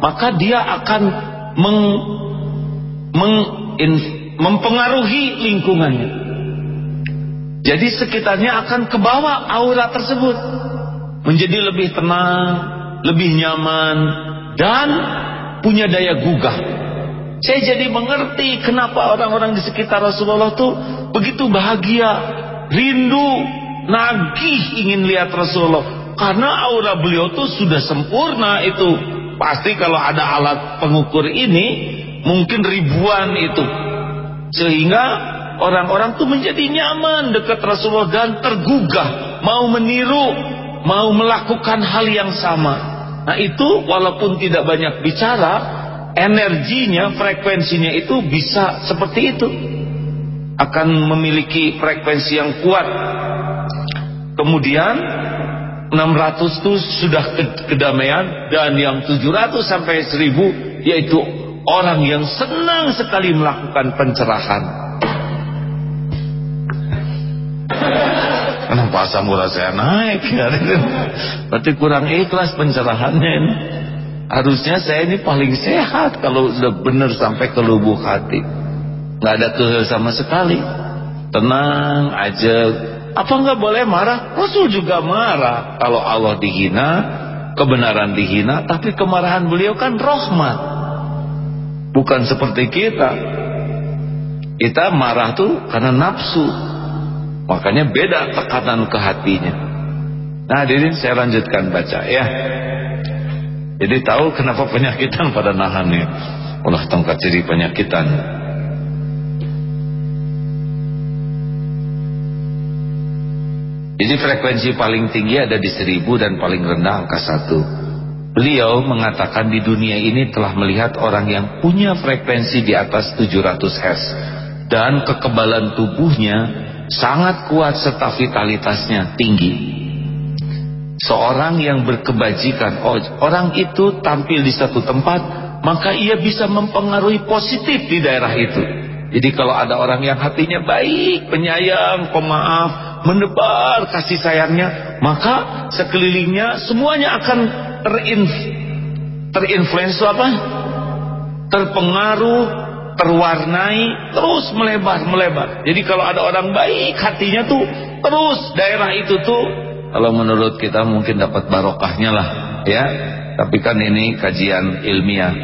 maka dia akan meng, meng, in, mempengaruhi lingkungannya. Jadi sekitarnya akan kebawa aura tersebut. Menjadi lebih tenang, lebih nyaman, dan punya daya gugah. Saya jadi mengerti kenapa orang-orang di sekitar Rasulullah itu begitu bahagia, rindu, nagih ingin lihat Rasulullah. Karena aura beliau itu sudah sempurna itu. Pasti kalau ada alat pengukur ini, mungkin ribuan itu. Sehingga orang-orang tuh menjadi nyaman dekat Rasulullah dan tergugah mau meniru mau melakukan hal yang sama nah itu walaupun tidak banyak bicara energinya frekuensinya itu bisa seperti itu. Akan memiliki frekuensi yang kuat. Kemudian 600 itu sudah kedamaian. Dan yang 700 sampai 1000 yaitu orang yang senang sekali melakukan pencerahan. Kenapa asam saya naik? Berarti kurang ikhlas pencerahannya ini harusnya saya ini paling sehat kalau sudah benar sampai ke lubuk hati. Nggak ada kehel sama sekali. Tenang aja. Apa nggak boleh marah? Rasul juga marah. Kalau Allah dihina kebenaran dihina tapi kemarahan beliau kan rahmat. Bukan seperti kita. Kita marah tuh karena nafsu. Makanya beda tekanan ke hatinya. Nah hadirin saya lanjutkan baca ya jadi tahu kenapa penyakitan pada nahannya ulah tongkat ciri penyakitan. Jadi frekuensi paling tinggi ada di seribu dan paling rendah angka satu. Beliau mengatakan di dunia ini telah melihat orang yang punya frekuensi di atas 700 Hz dan kekebalan tubuhnya sangat kuat serta vitalitasnya tinggi seorang yang berkebajikan. Oh, orang itu tampil di satu tempat maka ia bisa mempengaruhi positif di daerah itu. Jadi kalau ada orang yang hatinya baik penyayang pemaaf menebar kasih sayangnya maka sekelilingnya semuanya akan terinf terinfluensi apa? Terpengaruh terwarnai terus melebar melebar. Jadi kalau ada orang baik hatinya tuh terus daerah itu tuh kalau menurut kita mungkin dapat barokahnya lah ya. Tapi kan ini kajian ilmiah.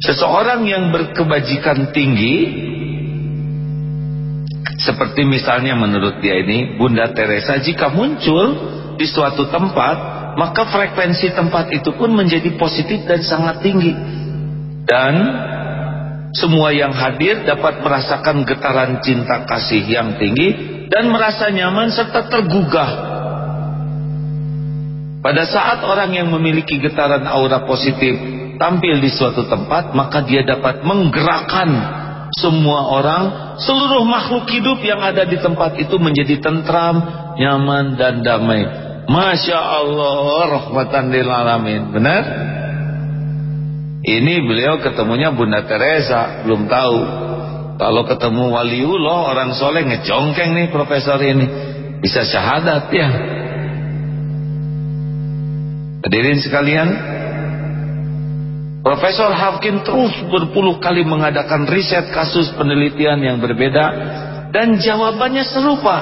Seseorang yang berkebajikan tinggi seperti misalnya menurut dia ini Bunda Teresa jika muncul di suatu tempat maka frekuensi tempat itu pun menjadi positif dan sangat tinggi. Dan semua yang hadir dapat merasakan getaran cinta kasih yang tinggi dan merasa nyaman serta tergugah. Pada saat orang yang memiliki getaran aura positif tampil di suatu tempat, maka dia dapat menggerakkan semua orang, seluruh makhluk hidup yang ada di tempat itu menjadi tentram, nyaman dan damai. Masya Allah, rahmatan lil alamin. Benar? Ini beliau ketemunya Bunda Teresa, belum tahu. Kalau ketemu waliullah orang soleh ngejongkeng nih profesor ini bisa syahadat ya. Hadirin sekalian, Profesor Hawkin terus berpuluh kali mengadakan riset kasus penelitian yang berbeda dan jawabannya serupa.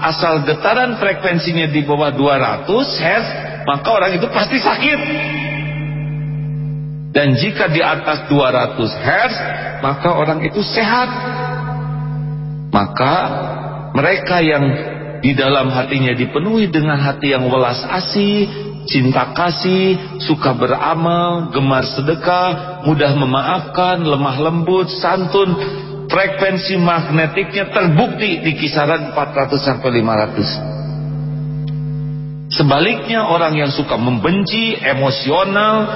Asal getaran frekuensinya di bawah 200 Hz, maka orang itu pasti sakit. Dan jika di atas 200 Hz Maka orang itu sehat. Maka mereka yang di dalam hatinya dipenuhi dengan hati yang welas asih Cinta kasih, suka beramal, gemar sedekah Mudah memaafkan, lemah lembut, santun Frekuensi magnetiknya terbukti di kisaran 400 sampai 500 Sebaliknya orang yang suka membenci, emosional,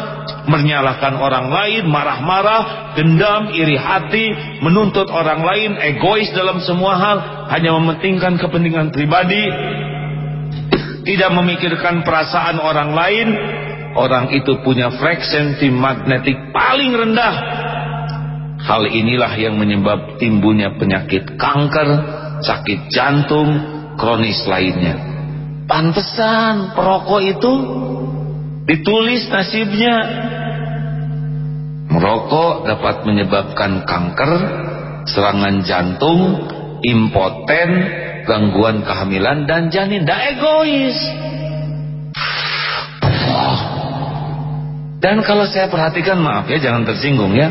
menyalahkan orang lain, marah-marah, dendam, iri hati, menuntut orang lain, egois dalam semua hal, hanya mementingkan kepentingan pribadi, tidak memikirkan perasaan orang lain, orang itu punya frekuensi magnetik paling rendah. Hal inilah yang menyebab timbulnya penyakit kanker, sakit jantung, kronis lainnya. Pantesan perokok itu ditulis nasibnya. Merokok dapat menyebabkan kanker, serangan jantung, impoten, gangguan kehamilan dan janin. Tidak egois. Dan kalau saya perhatikan, maaf ya, jangan tersinggung ya.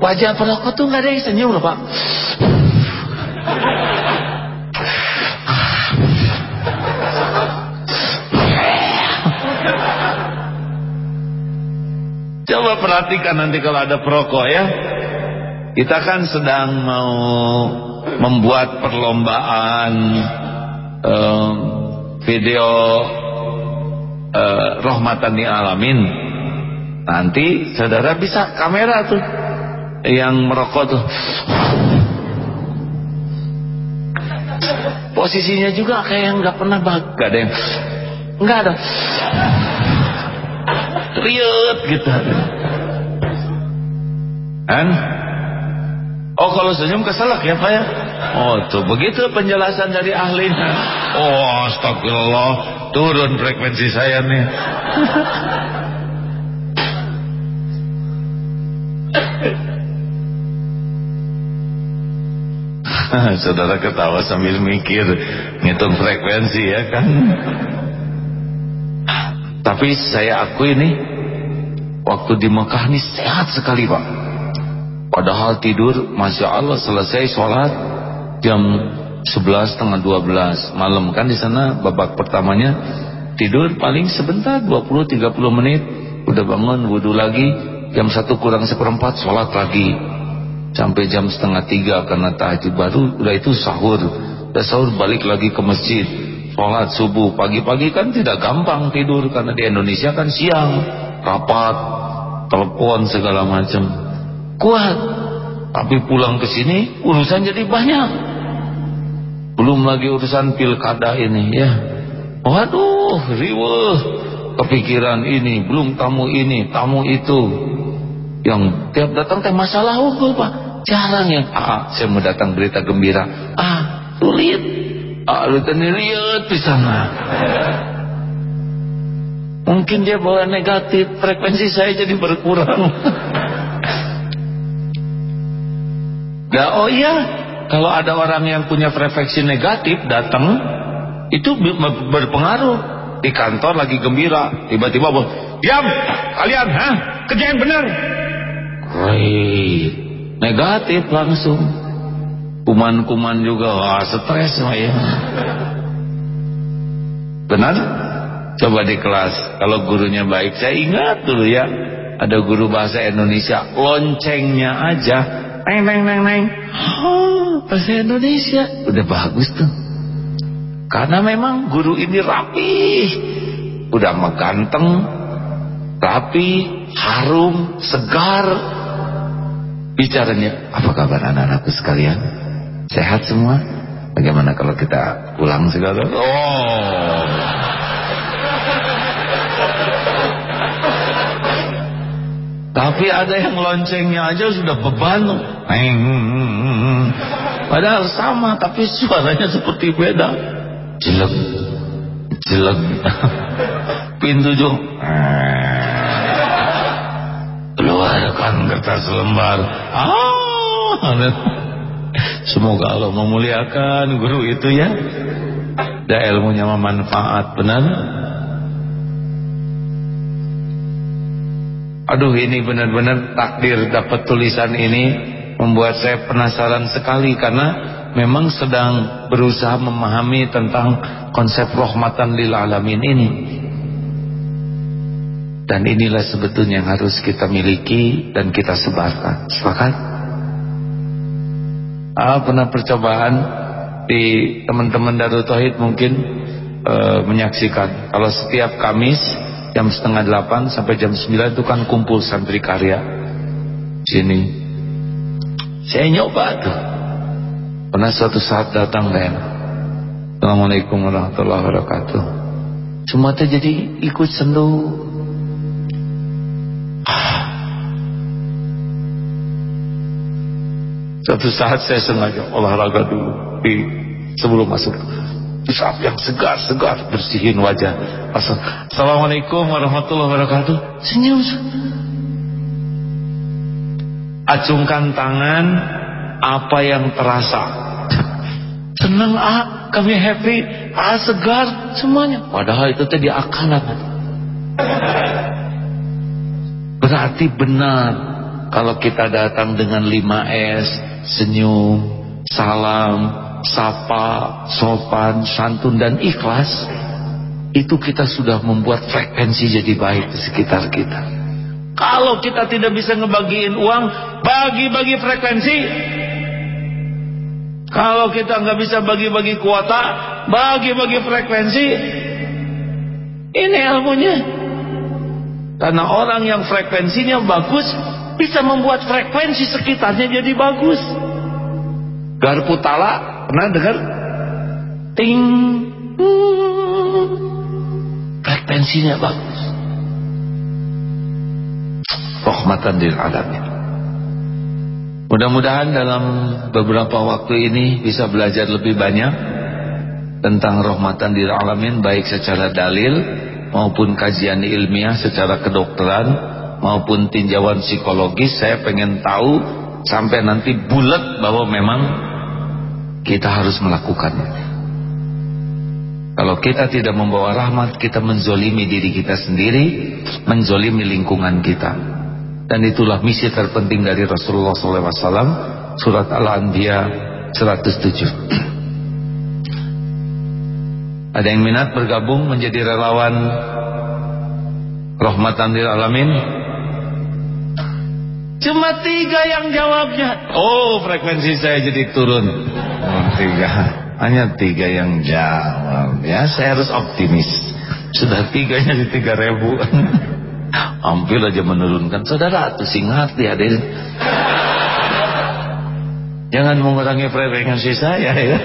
Wajah perokok tuh nggak ada yang senyum loh pak. Coba perhatikan nanti kalau ada perokok ya. Kita kan sedang mau membuat perlombaan um, video uh, rahmatan di alamin. Nanti saudara bisa kamera tuh yang merokok tuh. posisinya juga kayak nggak pernah bag yang nggak ada riut gitu. Kan? Oh kalau senyum keselak ya pak ya? Oh tuh begitu penjelasan dari ahlinya oh astagfirullah turun frekuensi saya nih. Saudara ketawa sambil mikir Ngitung frekuensi ya kan Tapi saya akui nih Waktu di Mekah nih sehat sekali Pak. Padahal tidur Masya Allah selesai sholat Jam 11 tengah 12 malam kan di sana babak pertamanya tidur paling sebentar 20-30 menit. Udah bangun wudhu lagi jam satu kurang seperempat sholat lagi. Sampai jam setengah tiga karena tahajud baru udah itu sahur. Udah sahur balik lagi ke masjid sholat subuh pagi-pagi kan tidak gampang tidur karena di Indonesia kan siang rapat telepon segala macam. Kuat. Tapi pulang ke sini urusan jadi banyak. Belum lagi urusan pilkada ini ya. Waduh riweh. Kepikiran ini belum tamu ini tamu itu. Yang tiap datang teh masalah hukum pak. Jarang yang ah saya mau datang berita gembira. Ah sulit ah lu lihat di sana. Mungkin dia bawa negatif frekuensi saya jadi berkurang. Nah oh iya kalau ada orang yang punya frekuensi negatif datang itu berpengaruh. Di kantor lagi gembira tiba-tiba diam kalian ha kerja yang benar. Right negatif langsung kuman-kuman juga. Wah stres ya. Benar? Coba di kelas. Kalau gurunya baik saya ingat dulu ya. Ada guru bahasa Indonesia. Loncengnya aja. Neng neng neng neng. Oh, bahasa Indonesia. Udah bagus tuh. Karena memang guru ini rapi. Udah meganteng rapi harum segar. Bicaranya apa kabar anak-anakku sekalian sehat semua? Bagaimana kalau kita pulang segala? Oh. Tapi ada yang loncengnya aja sudah beban. Padahal sama tapi suaranya seperti beda. Jelek. Jelek. Pintu juga keluarkan kertas lembar. Ah semoga Allah memuliakan guru itu ya dan ilmunya memanfaat benar aduh ini benar-benar takdir dapat tulisan ini membuat saya penasaran sekali karena memang sedang berusaha memahami tentang konsep rahmatan lil alamin ini dan inilah sebetulnya yang harus kita miliki dan kita sebarkan. Sepakat? Ah, pernah percobaan di teman-teman Darul Tauhid mungkin e, menyaksikan. Kalau setiap Kamis jam setengah delapan sampai jam sembilan itu kan kumpul santri karya sini. Saya nyoba tuh. Pernah suatu saat datang dan Assalamualaikum warahmatullahi wabarakatuh. Semua tuh jadi ikut sendu Suatu saat saya sengaja olahraga dulu di sebelum masuk. Saat yang segar-segar bersihin wajah. Assalamualaikum warahmatullahi wabarakatuh. Senyum. Acungkan tangan apa yang terasa. Senang ah, kami happy, ah segar semuanya. Padahal itu tadi akalan. Berarti benar kalau kita datang dengan 5S senyum, salam, sapa, sopan, santun dan ikhlas itu kita sudah membuat frekuensi jadi baik di sekitar kita. Kalau kita tidak bisa ngebagiin uang, bagi-bagi frekuensi. Kalau kita nggak bisa bagi-bagi kuota, bagi-bagi frekuensi. Ini ilmunya. Karena orang yang frekuensinya bagus, bisa membuat frekuensi sekitarnya jadi bagus. Garpu tala, pernah dengar? ting frekuensinya bagus rahmatan lil alamin mudah-mudahan dalam beberapa waktu ini bisa belajar lebih banyak tentang rahmatan lil alamin baik secara dalil maupun kajian ilmiah secara kedokteran maupun tinjauan psikologis saya pengen tahu sampai nanti bulat bahwa memang kita harus melakukannya. Kalau kita tidak membawa rahmat kita menzolimi diri kita sendiri menzolimi lingkungan kita. Dan itulah misi terpenting dari Rasulullah SAW surat Al-Anbiya 107 Ada yang minat bergabung menjadi relawan? Rahmatan lil alamin? Cuma tiga yang jawabnya. Oh, frekuensi saya jadi turun. Oh, tiga. Hanya tiga yang jawab. Ya, saya harus optimis. Sudah tiganya di tiga ribu. Hampir aja menurunkan. Saudara, tuh singat hadirin. Jangan mengurangi frekuensi saya ya.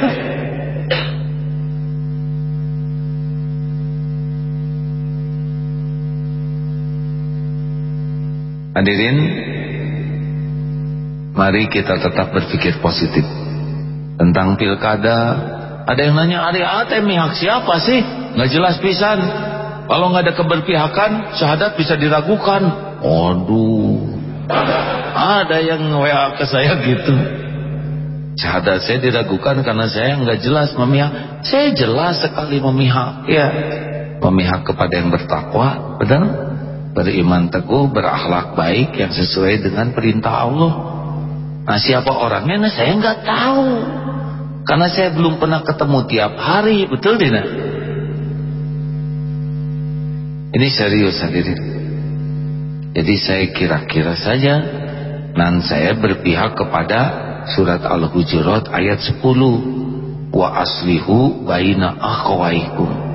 Hadirin Mari kita tetap berpikir positif. Tentang pilkada Ada yang nanya Ari Ate mihak siapa sih? Nggak jelas pisan. Kalau nggak ada keberpihakan Syahadat bisa diragukan. Waduh. Ada yang WA ke saya gitu. Syahadat saya diragukan Karena saya nggak jelas memihak. Saya jelas sekali memihak. Ya Memihak kepada yang bertakwa Benar? Beriman teguh, berakhlak baik yang sesuai dengan perintah Allah. Nah siapa orangnya? Nah saya nggak tahu, karena saya belum pernah ketemu tiap hari, betul tidak? Ini serius hadirin. Jadi saya kira-kira saja, dan saya berpihak kepada surat Al-Hujurat ayat 10 wa aslihu baina akhawaikum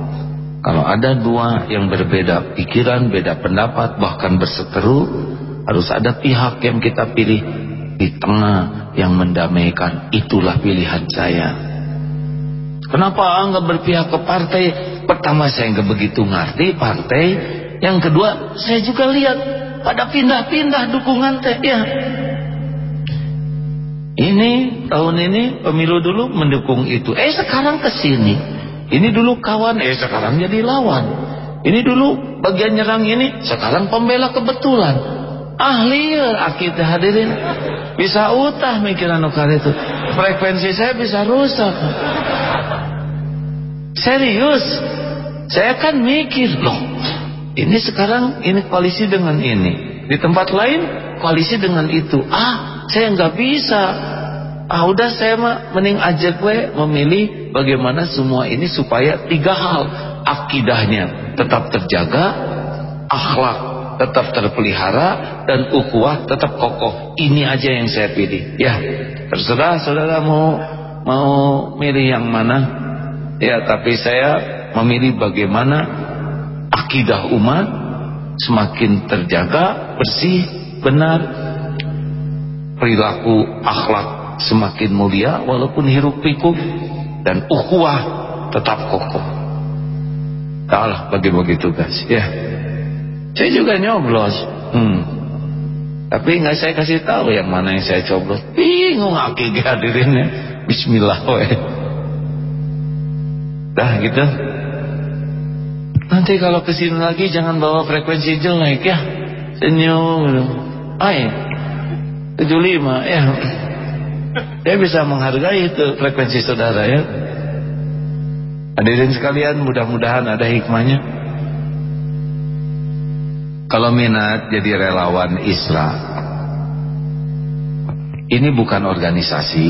kalau ada dua yang berbeda pikiran, beda pendapat, bahkan berseteru, harus ada pihak yang kita pilih di tengah yang mendamaikan. Itulah pilihan saya. Kenapa enggak berpihak ke partai? Pertama saya enggak begitu ngerti partai. Yang kedua saya juga lihat pada pindah-pindah dukungan teh ya. Ini tahun ini pemilu dulu mendukung itu. Eh sekarang ke sini ini dulu kawan, eh sekarang jadi lawan. Ini dulu bagian nyerang ini, sekarang pembela kebetulan. Ahli kita hadirin. Bisa utah mikiran nukar itu. Frekuensi saya bisa rusak. Serius. Saya kan mikir, loh. Ini sekarang ini koalisi dengan ini. Di tempat lain koalisi dengan itu. Ah, saya nggak bisa. Ah udah saya mah mending aja gue memilih bagaimana semua ini supaya tiga hal akidahnya tetap terjaga akhlak tetap terpelihara dan ukhuwah tetap kokoh ini aja yang saya pilih ya terserah saudara mau mau milih yang mana ya tapi saya memilih bagaimana akidah umat semakin terjaga bersih benar perilaku akhlak semakin mulia walaupun hiruk pikuk dan ukhuwah tetap kokoh. Allah bagi-bagi tugas ya. Saya juga nyoblos. Hmm. Tapi nggak saya kasih tahu yang mana yang saya coblos. Bingung akik hadirinnya. Bismillah we. Dah gitu. Nanti kalau ke sini lagi jangan bawa frekuensi jelek ya. Senyum. Ay. 75 ya. Dia bisa menghargai itu frekuensi saudara ya. Hadirin sekalian, mudah-mudahan ada hikmahnya. Kalau minat jadi relawan Islam, ini bukan organisasi,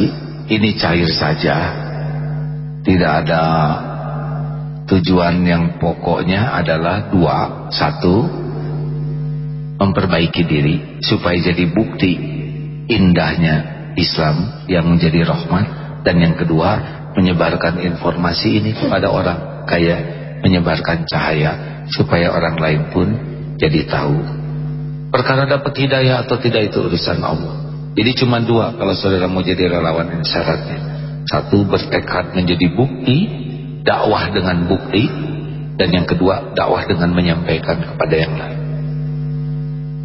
ini cair saja. Tidak ada tujuan yang pokoknya adalah dua. Satu, memperbaiki diri supaya jadi bukti indahnya Islam yang menjadi rahmat dan yang kedua menyebarkan informasi ini kepada orang kayak menyebarkan cahaya supaya orang lain pun jadi tahu perkara dapat hidayah atau tidak itu urusan Allah. Jadi cuma dua kalau saudara mau jadi relawan ini syaratnya. Satu bertekad menjadi bukti dakwah dengan bukti. Dan yang kedua dakwah dengan menyampaikan kepada yang lain.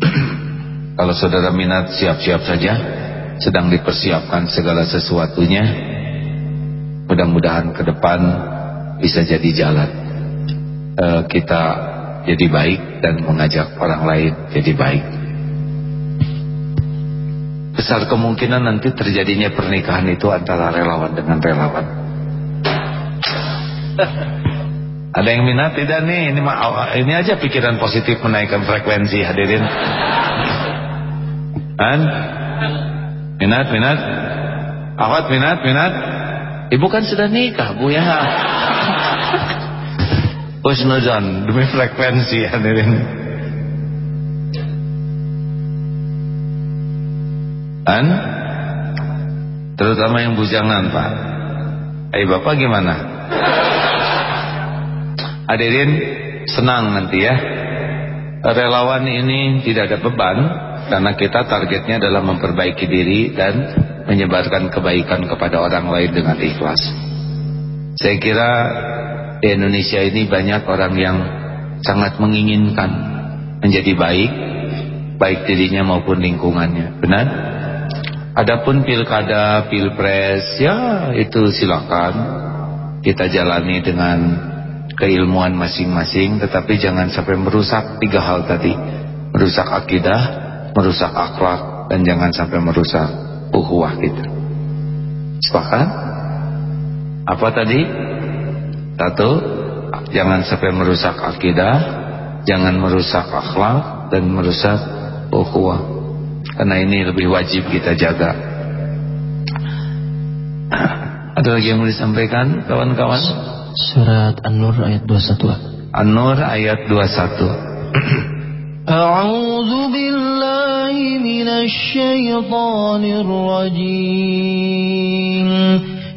Kalau saudara minat siap-siap saja. Sedang dipersiapkan segala sesuatunya. Mudah-mudahan ke depan bisa jadi jalan. E, kita jadi baik dan mengajak orang lain jadi baik. Besar kemungkinan nanti terjadinya pernikahan itu antara relawan dengan relawan. Ada yang minat tidak nih? Ini ini aja pikiran positif menaikkan frekuensi hadirin. Kan? Minat minat. Awat minat minat. Ibu kan sudah nikah bu ya Husnuzon demi frekuensi hadirin. Kan? Terutama yang bujangan Pak. Ayo Bapak gimana? Hadirin senang nanti ya. Relawan ini tidak ada beban karena kita targetnya adalah memperbaiki diri dan menyebarkan kebaikan kepada orang lain dengan ikhlas. Saya kira di Indonesia ini banyak orang yang sangat menginginkan menjadi baik baik dirinya maupun lingkungannya. Benar? Adapun pilkada pilpres ya itu silakan kita jalani dengan keilmuan masing-masing tetapi jangan sampai merusak tiga hal tadi. Merusak akidah merusak akhlak dan jangan sampai merusak uhuwah kita. Sepakat? Apa tadi satu, jangan sampai merusak akidah, jangan merusak akhlak dan merusak ukhuwah. Karena ini lebih wajib kita jaga. Ada lagi yang mau disampaikan kawan-kawan? Surat An-Nur ayat 21. An-Nur ayat 21. A'udzu billahi minasy syaithanir rajim.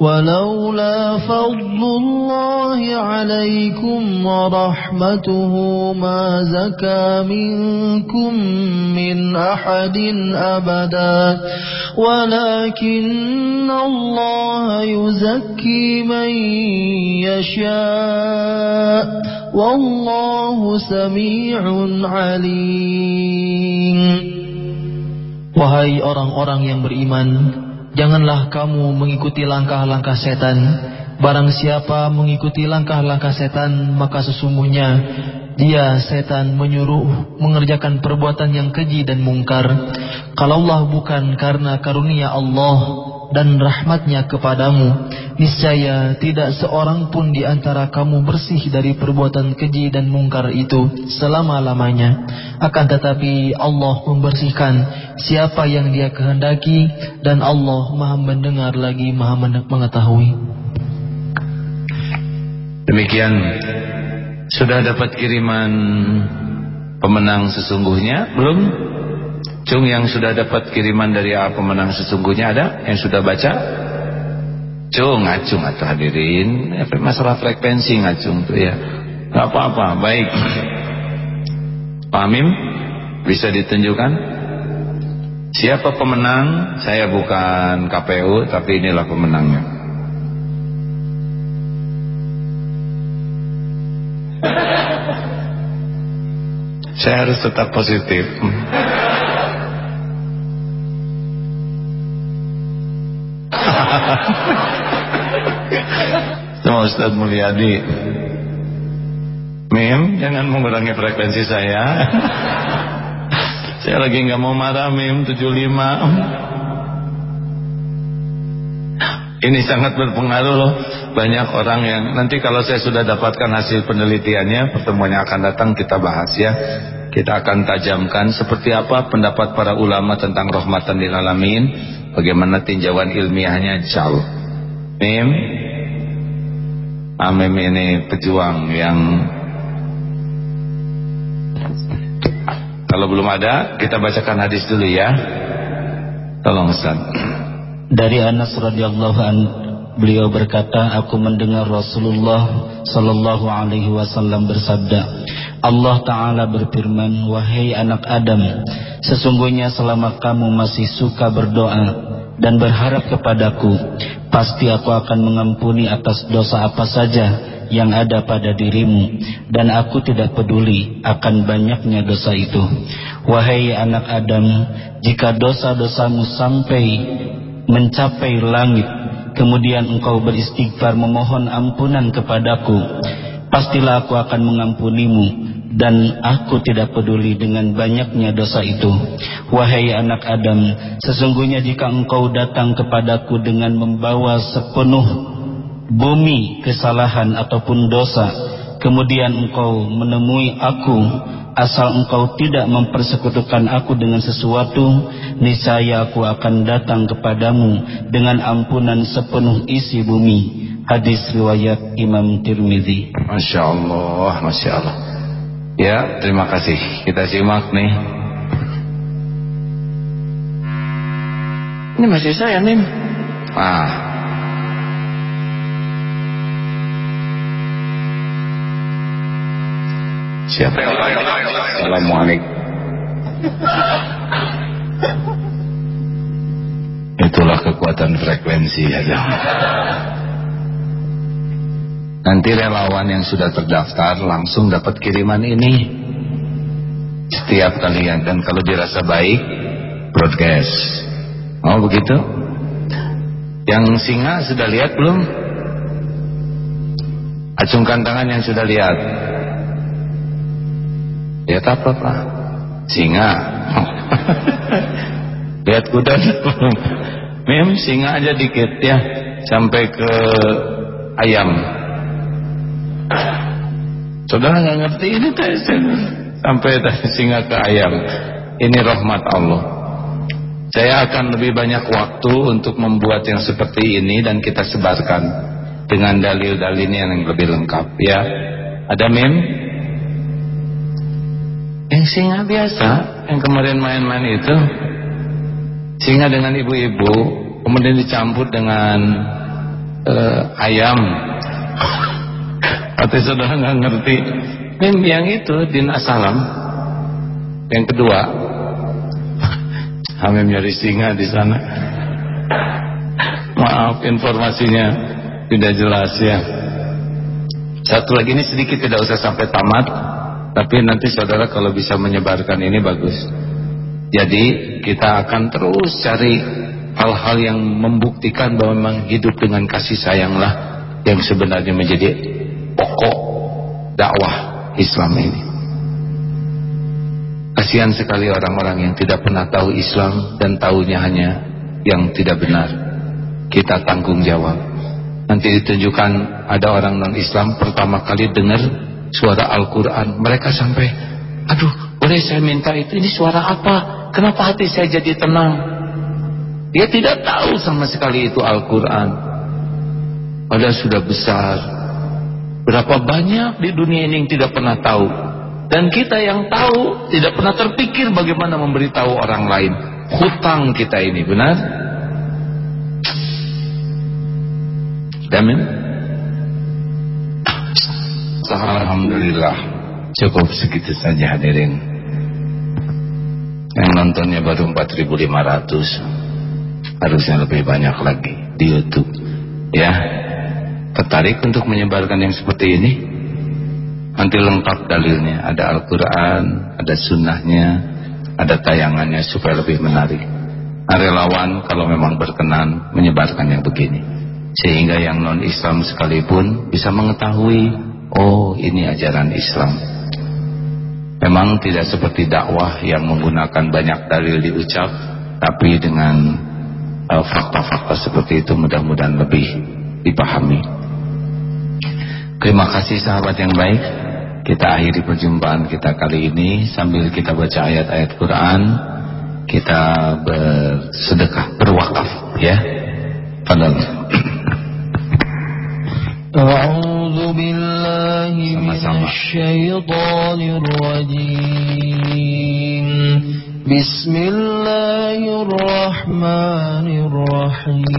ولولا فضل الله عليكم ورحمته ما زكى منكم من أحد أبدا. ولكن الله يزكي من يشاء. والله سميع عليم. Wahai orang-orang yang beriman Janganlah kamu mengikuti langkah-langkah setan. Barang siapa mengikuti langkah-langkah setan Maka sesungguhnya dia setan menyuruh mengerjakan perbuatan yang keji dan mungkar. Kalaulah bukan karena karunia Allah dan rahmatnya kepadamu Niscaya tidak seorang pun di antara kamu bersih dari perbuatan keji dan mungkar itu selama-lamanya Akan tetapi Allah membersihkan siapa yang dia kehendaki Dan Allah maha mendengar lagi maha mengetahui Demikian Sudah dapat kiriman pemenang sesungguhnya? Belum? Cung yang sudah dapat kiriman dari apa pemenang sesungguhnya ada? Yang sudah baca? Cung, ngacung atau hadirin. Masalah frekuensi ngacung tuh ya. Gak apa-apa, baik. Pamim bisa ditunjukkan? Siapa pemenang? Saya bukan KPU, tapi inilah pemenangnya. Saya harus tetap positif. Sama Ustaz Mulyadi. Mim jangan mengurangi frekuensi saya. Saya lagi nggak mau marah Mim 75 Ini sangat berpengaruh loh. Banyak orang yang Nanti kalau saya sudah dapatkan hasil penelitiannya Pertemuannya akan datang kita bahas ya Kita akan tajamkan Seperti apa pendapat para ulama tentang rahmatan lil alamin Bagaimana tinjauan ilmiahnya jauh Mim Amim ini pejuang yang Kalau belum ada, kita bacakan hadis dulu ya. Tolong Ustaz. Dari Anas radhiyallahu an beliau berkata, aku mendengar Rasulullah sallallahu alaihi wasallam bersabda, Allah taala berfirman, wahai anak Adam, sesungguhnya selama kamu masih suka berdoa dan berharap kepadaku, pasti aku akan mengampuni atas dosa apa saja yang ada pada dirimu dan aku tidak peduli akan banyaknya dosa itu. Wahai anak Adam jika dosa-dosamu sampai mencapai langit kemudian engkau beristighfar memohon ampunan kepadaku pastilah aku akan mengampunimu dan aku tidak peduli dengan banyaknya dosa itu. Wahai anak Adam sesungguhnya jika engkau datang kepadaku dengan membawa sepenuh bumi kesalahan ataupun dosa kemudian engkau menemui aku asal engkau tidak mempersekutukan aku dengan sesuatu niscaya aku akan datang kepadamu dengan ampunan sepenuh isi bumi. Hadis riwayat Imam Tirmidzi. Masya Allah Masya Allah ya terima kasih kita simak nih ini masih saya nih ah Siapa? Assalamualaikum. Itulah kekuatan frekuensi ya. Nanti relawan yang sudah terdaftar langsung dapat kiriman ini setiap kalian dan kalau dirasa baik broadcast. Oh begitu? Yang singa sudah lihat belum? Acungkan tangan yang sudah lihat. Lihat apa Pak? Singa. Lihat kuda Mem singa aja dikit ya sampai ke ayam. Saudara nggak ngerti ini sampai singa ke ayam. Ini rahmat Allah. Saya akan lebih banyak waktu untuk membuat yang seperti ini dan kita sebarkan dengan dalil-dalilnya yang lebih lengkap ya. Ada mem? Yang singa biasa yang kemarin main-main itu singa dengan ibu-ibu kemudian dicampur dengan uh, ayam atau saudara nggak ngerti. Ini yang itu din asalam yang kedua. Hamim nyari singa di sana. Maaf informasinya tidak jelas ya. Satu lagi ini sedikit tidak usah sampai tamat. Tapi nanti saudara kalau bisa menyebarkan ini bagus. Jadi kita akan terus cari hal-hal yang membuktikan bahwa memang hidup dengan kasih sayanglah yang sebenarnya menjadi pokok dakwah Islam ini. Kasihan sekali orang-orang yang tidak pernah tahu Islam dan tahunya hanya yang tidak benar. Kita tanggung jawab. Nanti ditunjukkan ada orang non-Islam pertama kali dengar suara Al-Quran mereka sampai aduh boleh saya minta itu ini suara apa kenapa hati saya jadi tenang dia tidak tahu sama sekali itu Al-Quran padahal sudah besar berapa banyak di dunia ini yang tidak pernah tahu? Dan kita yang tahu tidak pernah terpikir bagaimana memberitahu orang lain. Hutang kita ini benar? Damin Alhamdulillah. Cukup segitu saja hadirin. Yang nontonnya baru 4500 Harusnya lebih banyak lagi Di Youtube. Ya Tertarik untuk menyebarkan yang seperti ini? Nanti lengkap dalilnya. Ada Al-Quran Ada sunnahnya Ada tayangannya supaya lebih menarik. Nah, Relawan kalau memang berkenan Menyebarkan yang begini. Sehingga yang non-Islam sekalipun Bisa mengetahui Oh ini ajaran Islam. Memang tidak seperti dakwah yang menggunakan banyak dalil diucap Tapi dengan uh, fakta-fakta uh, seperti itu mudah-mudahan lebih dipahami Terima kasih sahabat yang baik. Kita akhiri perjumpaan kita kali ini. Sambil kita baca ayat-ayat Quran Kita bersedekah, berwakaf ya. Padahal A'udhu billahi rajim Bismillahirrahmanirrahim.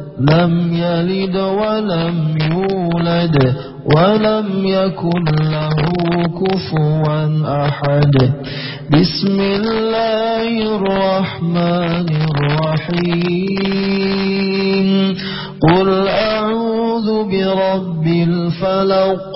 لم يلد ولم يولد ولم يكن له كفوا أحد. بسم الله الرحمن الرحيم. قل أعوذ برب الفلق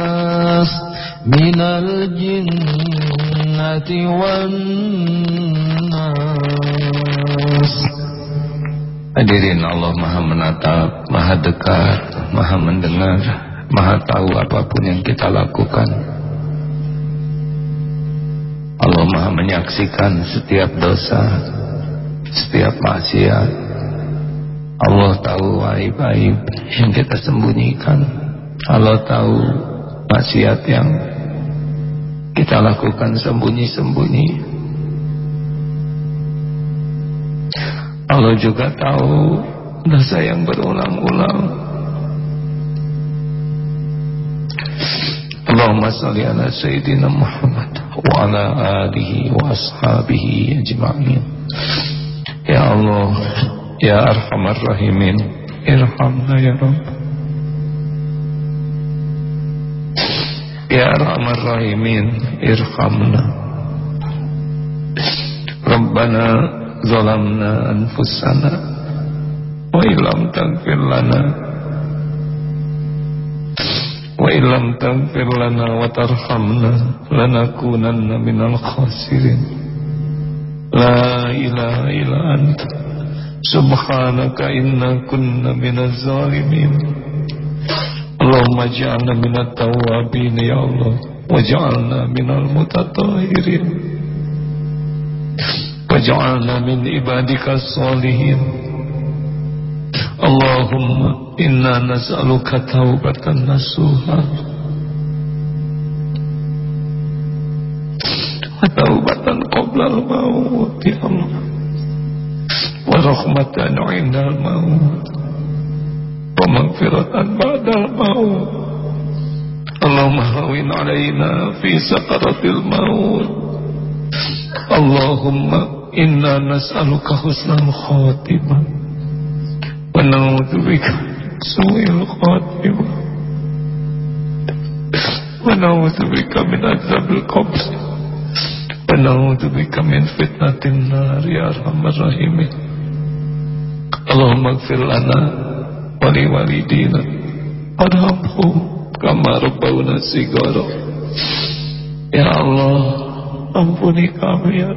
من الجنة والناس Hadirin Allah maha menatap, maha dekat, maha mendengar, maha tahu apapun yang kita lakukan. Allah maha menyaksikan setiap dosa, setiap maksiat. Allah tahu aib-aib yang kita sembunyikan. Allah tahu maksiat yang kita lakukan sembunyi-sembunyi. Allah juga tahu dosa yang berulang-ulang. Allahumma salli ala Sayyidina Muhammad wa ala alihi wa ashabihi ajma'in. Ya Allah, Ya Arhamar Rahimin, irhamna ya Rabb. Ya Rahman Rahimin Irhamna. Rabbana Zolamna Anfusana Wa ilam tangfir lana. Wa ilam tangfir lana Wa tarhamna Lanakunanna minal khasirin. La ilaha ila anta. Subhanaka inna kunna minal zalimin. اللهم اجعلنا من التوابين يا الله واجعلنا من المتطهرين. واجعلنا من عبادك الصالحين. اللهم إنا نسألك توبة نسوها وتوبة قبل الموت يا الله. ورحمة عند الموت. wa maghfiratan ba'dal maut. Allahumma hawin alaina fi sakaratil maut. Allahumma inna nas'aluka husnal khatimah wa na'udzubika su'il khatimah. Wa na'udzubika min azabil qabr. Wa na'udzubika min fitnatin nar ya arhamar rahimin. Allahumma ighfir lana ولوالدينا وارحمهم كما ربونا صغارا Ya Allah ampuni kami ya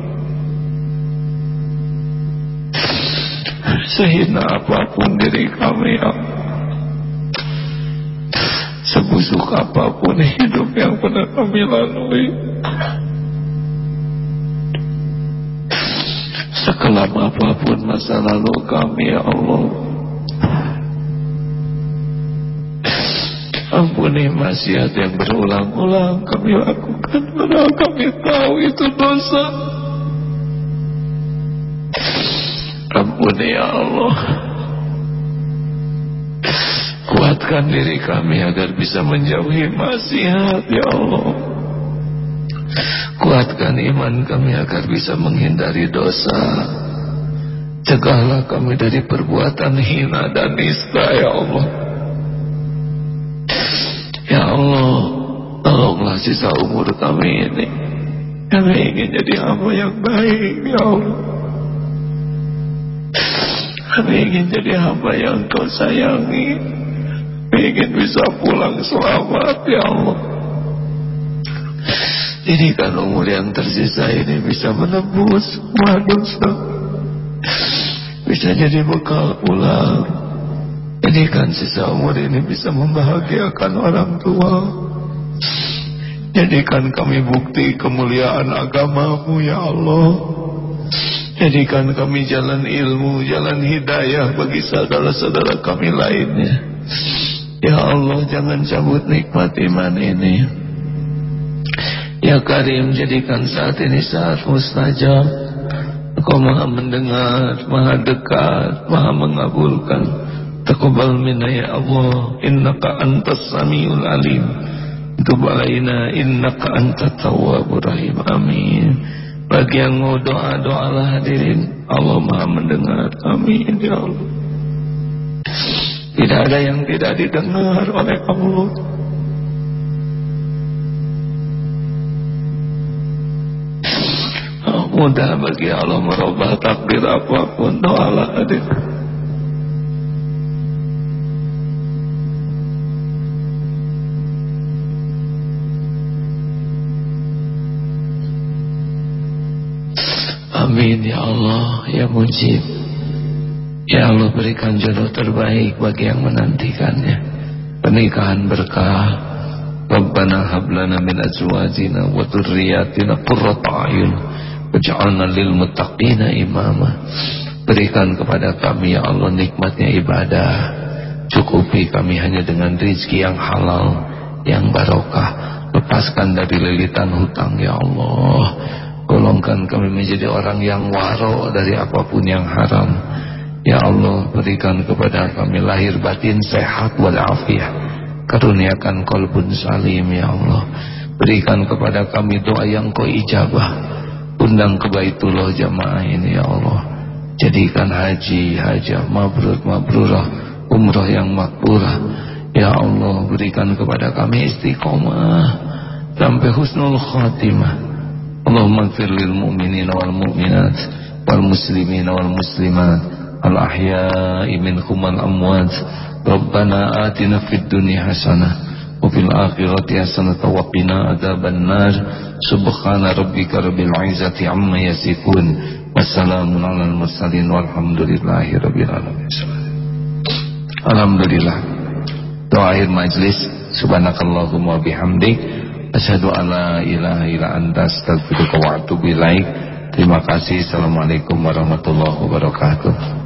sehina apapun diri kami ya sebusuk apapun hidup yang pernah kami lalui sekelam apapun masa lalu kami ya Allah Ampuni maksiat yang berulang-ulang kami lakukan padahal kami tahu itu dosa ampuni ya Allah kuatkan diri kami agar bisa menjauhi maksiat ya Allah Kuatkan iman kami agar bisa menghindari dosa. Cegahlah kami dari perbuatan hina dan nista ya Allah. Ya Allah, tolonglah sisa umur kami ini. Kami ingin jadi hamba yang baik ya Allah. Kami ingin jadi hamba yang kau sayangi. Kami ingin bisa pulang selamat ya Allah. Jadikan umur yang tersisa ini bisa menembus semua dosa. Bisa jadi bekal pulang. Jadikan sisa umur ini bisa membahagiakan orang tua. Jadikan kami bukti kemuliaan agamamu ya Allah. Jadikan kami jalan ilmu, jalan hidayah bagi saudara-saudara kami lainnya. Ya Allah jangan cabut nikmat iman ini. Ya Karim jadikan saat ini saat mustajab Engkau maha mendengar Maha dekat Maha mengabulkan Taqabbal minna ya Allah. Innaka antas samiul alim. Tub alaina Innaka antat tawwabur rahim. Amin. Bagi yang mau doa-doalah hadirin. Allah maha mendengar. Amin ya Allah. Tidak ada yang tidak didengar oleh Allah. Mudah bagi Allah merubah takdir apa pun. Doalah adik Amin ya Allah ya mujib Ya Allah berikan jodoh terbaik bagi yang menantikannya Pernikahan berkah Rabbana hablana min azwajina wa dhurriyyatina qurrata ayun Waj'alna lil muttaqina imama. Berikan kepada kami ya Allah nikmatnya ibadah. Cukupi kami hanya dengan rizki yang halal, yang barokah. Lepaskan dari lilitan hutang ya Allah. Golongkan kami menjadi orang yang waro dari apa pun yang haram. Ya Allah berikan kepada kami lahir batin sehat walafiat. Karuniakan kolbun salim ya Allah. Berikan kepada kami doa yang kau ijabah undang ke Baitullah jamaah ini ya Allah jadikan haji hajah mabrur mabrurah umrah yang makburah ya Allah berikan kepada kami istiqomah sampai husnul khatimah Allahumma gfir lil mu'minin wal mu'minat wal muslimin wal muslimat al ahya'i minhum al amwat Rabbana atina fid dunya hasanah وفي الآخرة حسنة وقنا عذاب النار سبحان ربك رب العزة عما يصفون والسلام على المرسلين والحمد لله رب العالمين Alhamdulillah doa akhir majlis subhanakallahumma bihamdik asyhadu an la ilaha illa anta astaghfiruka wa atubu ilaik. Terima kasih. Assalamualaikum warahmatullahi wabarakatuh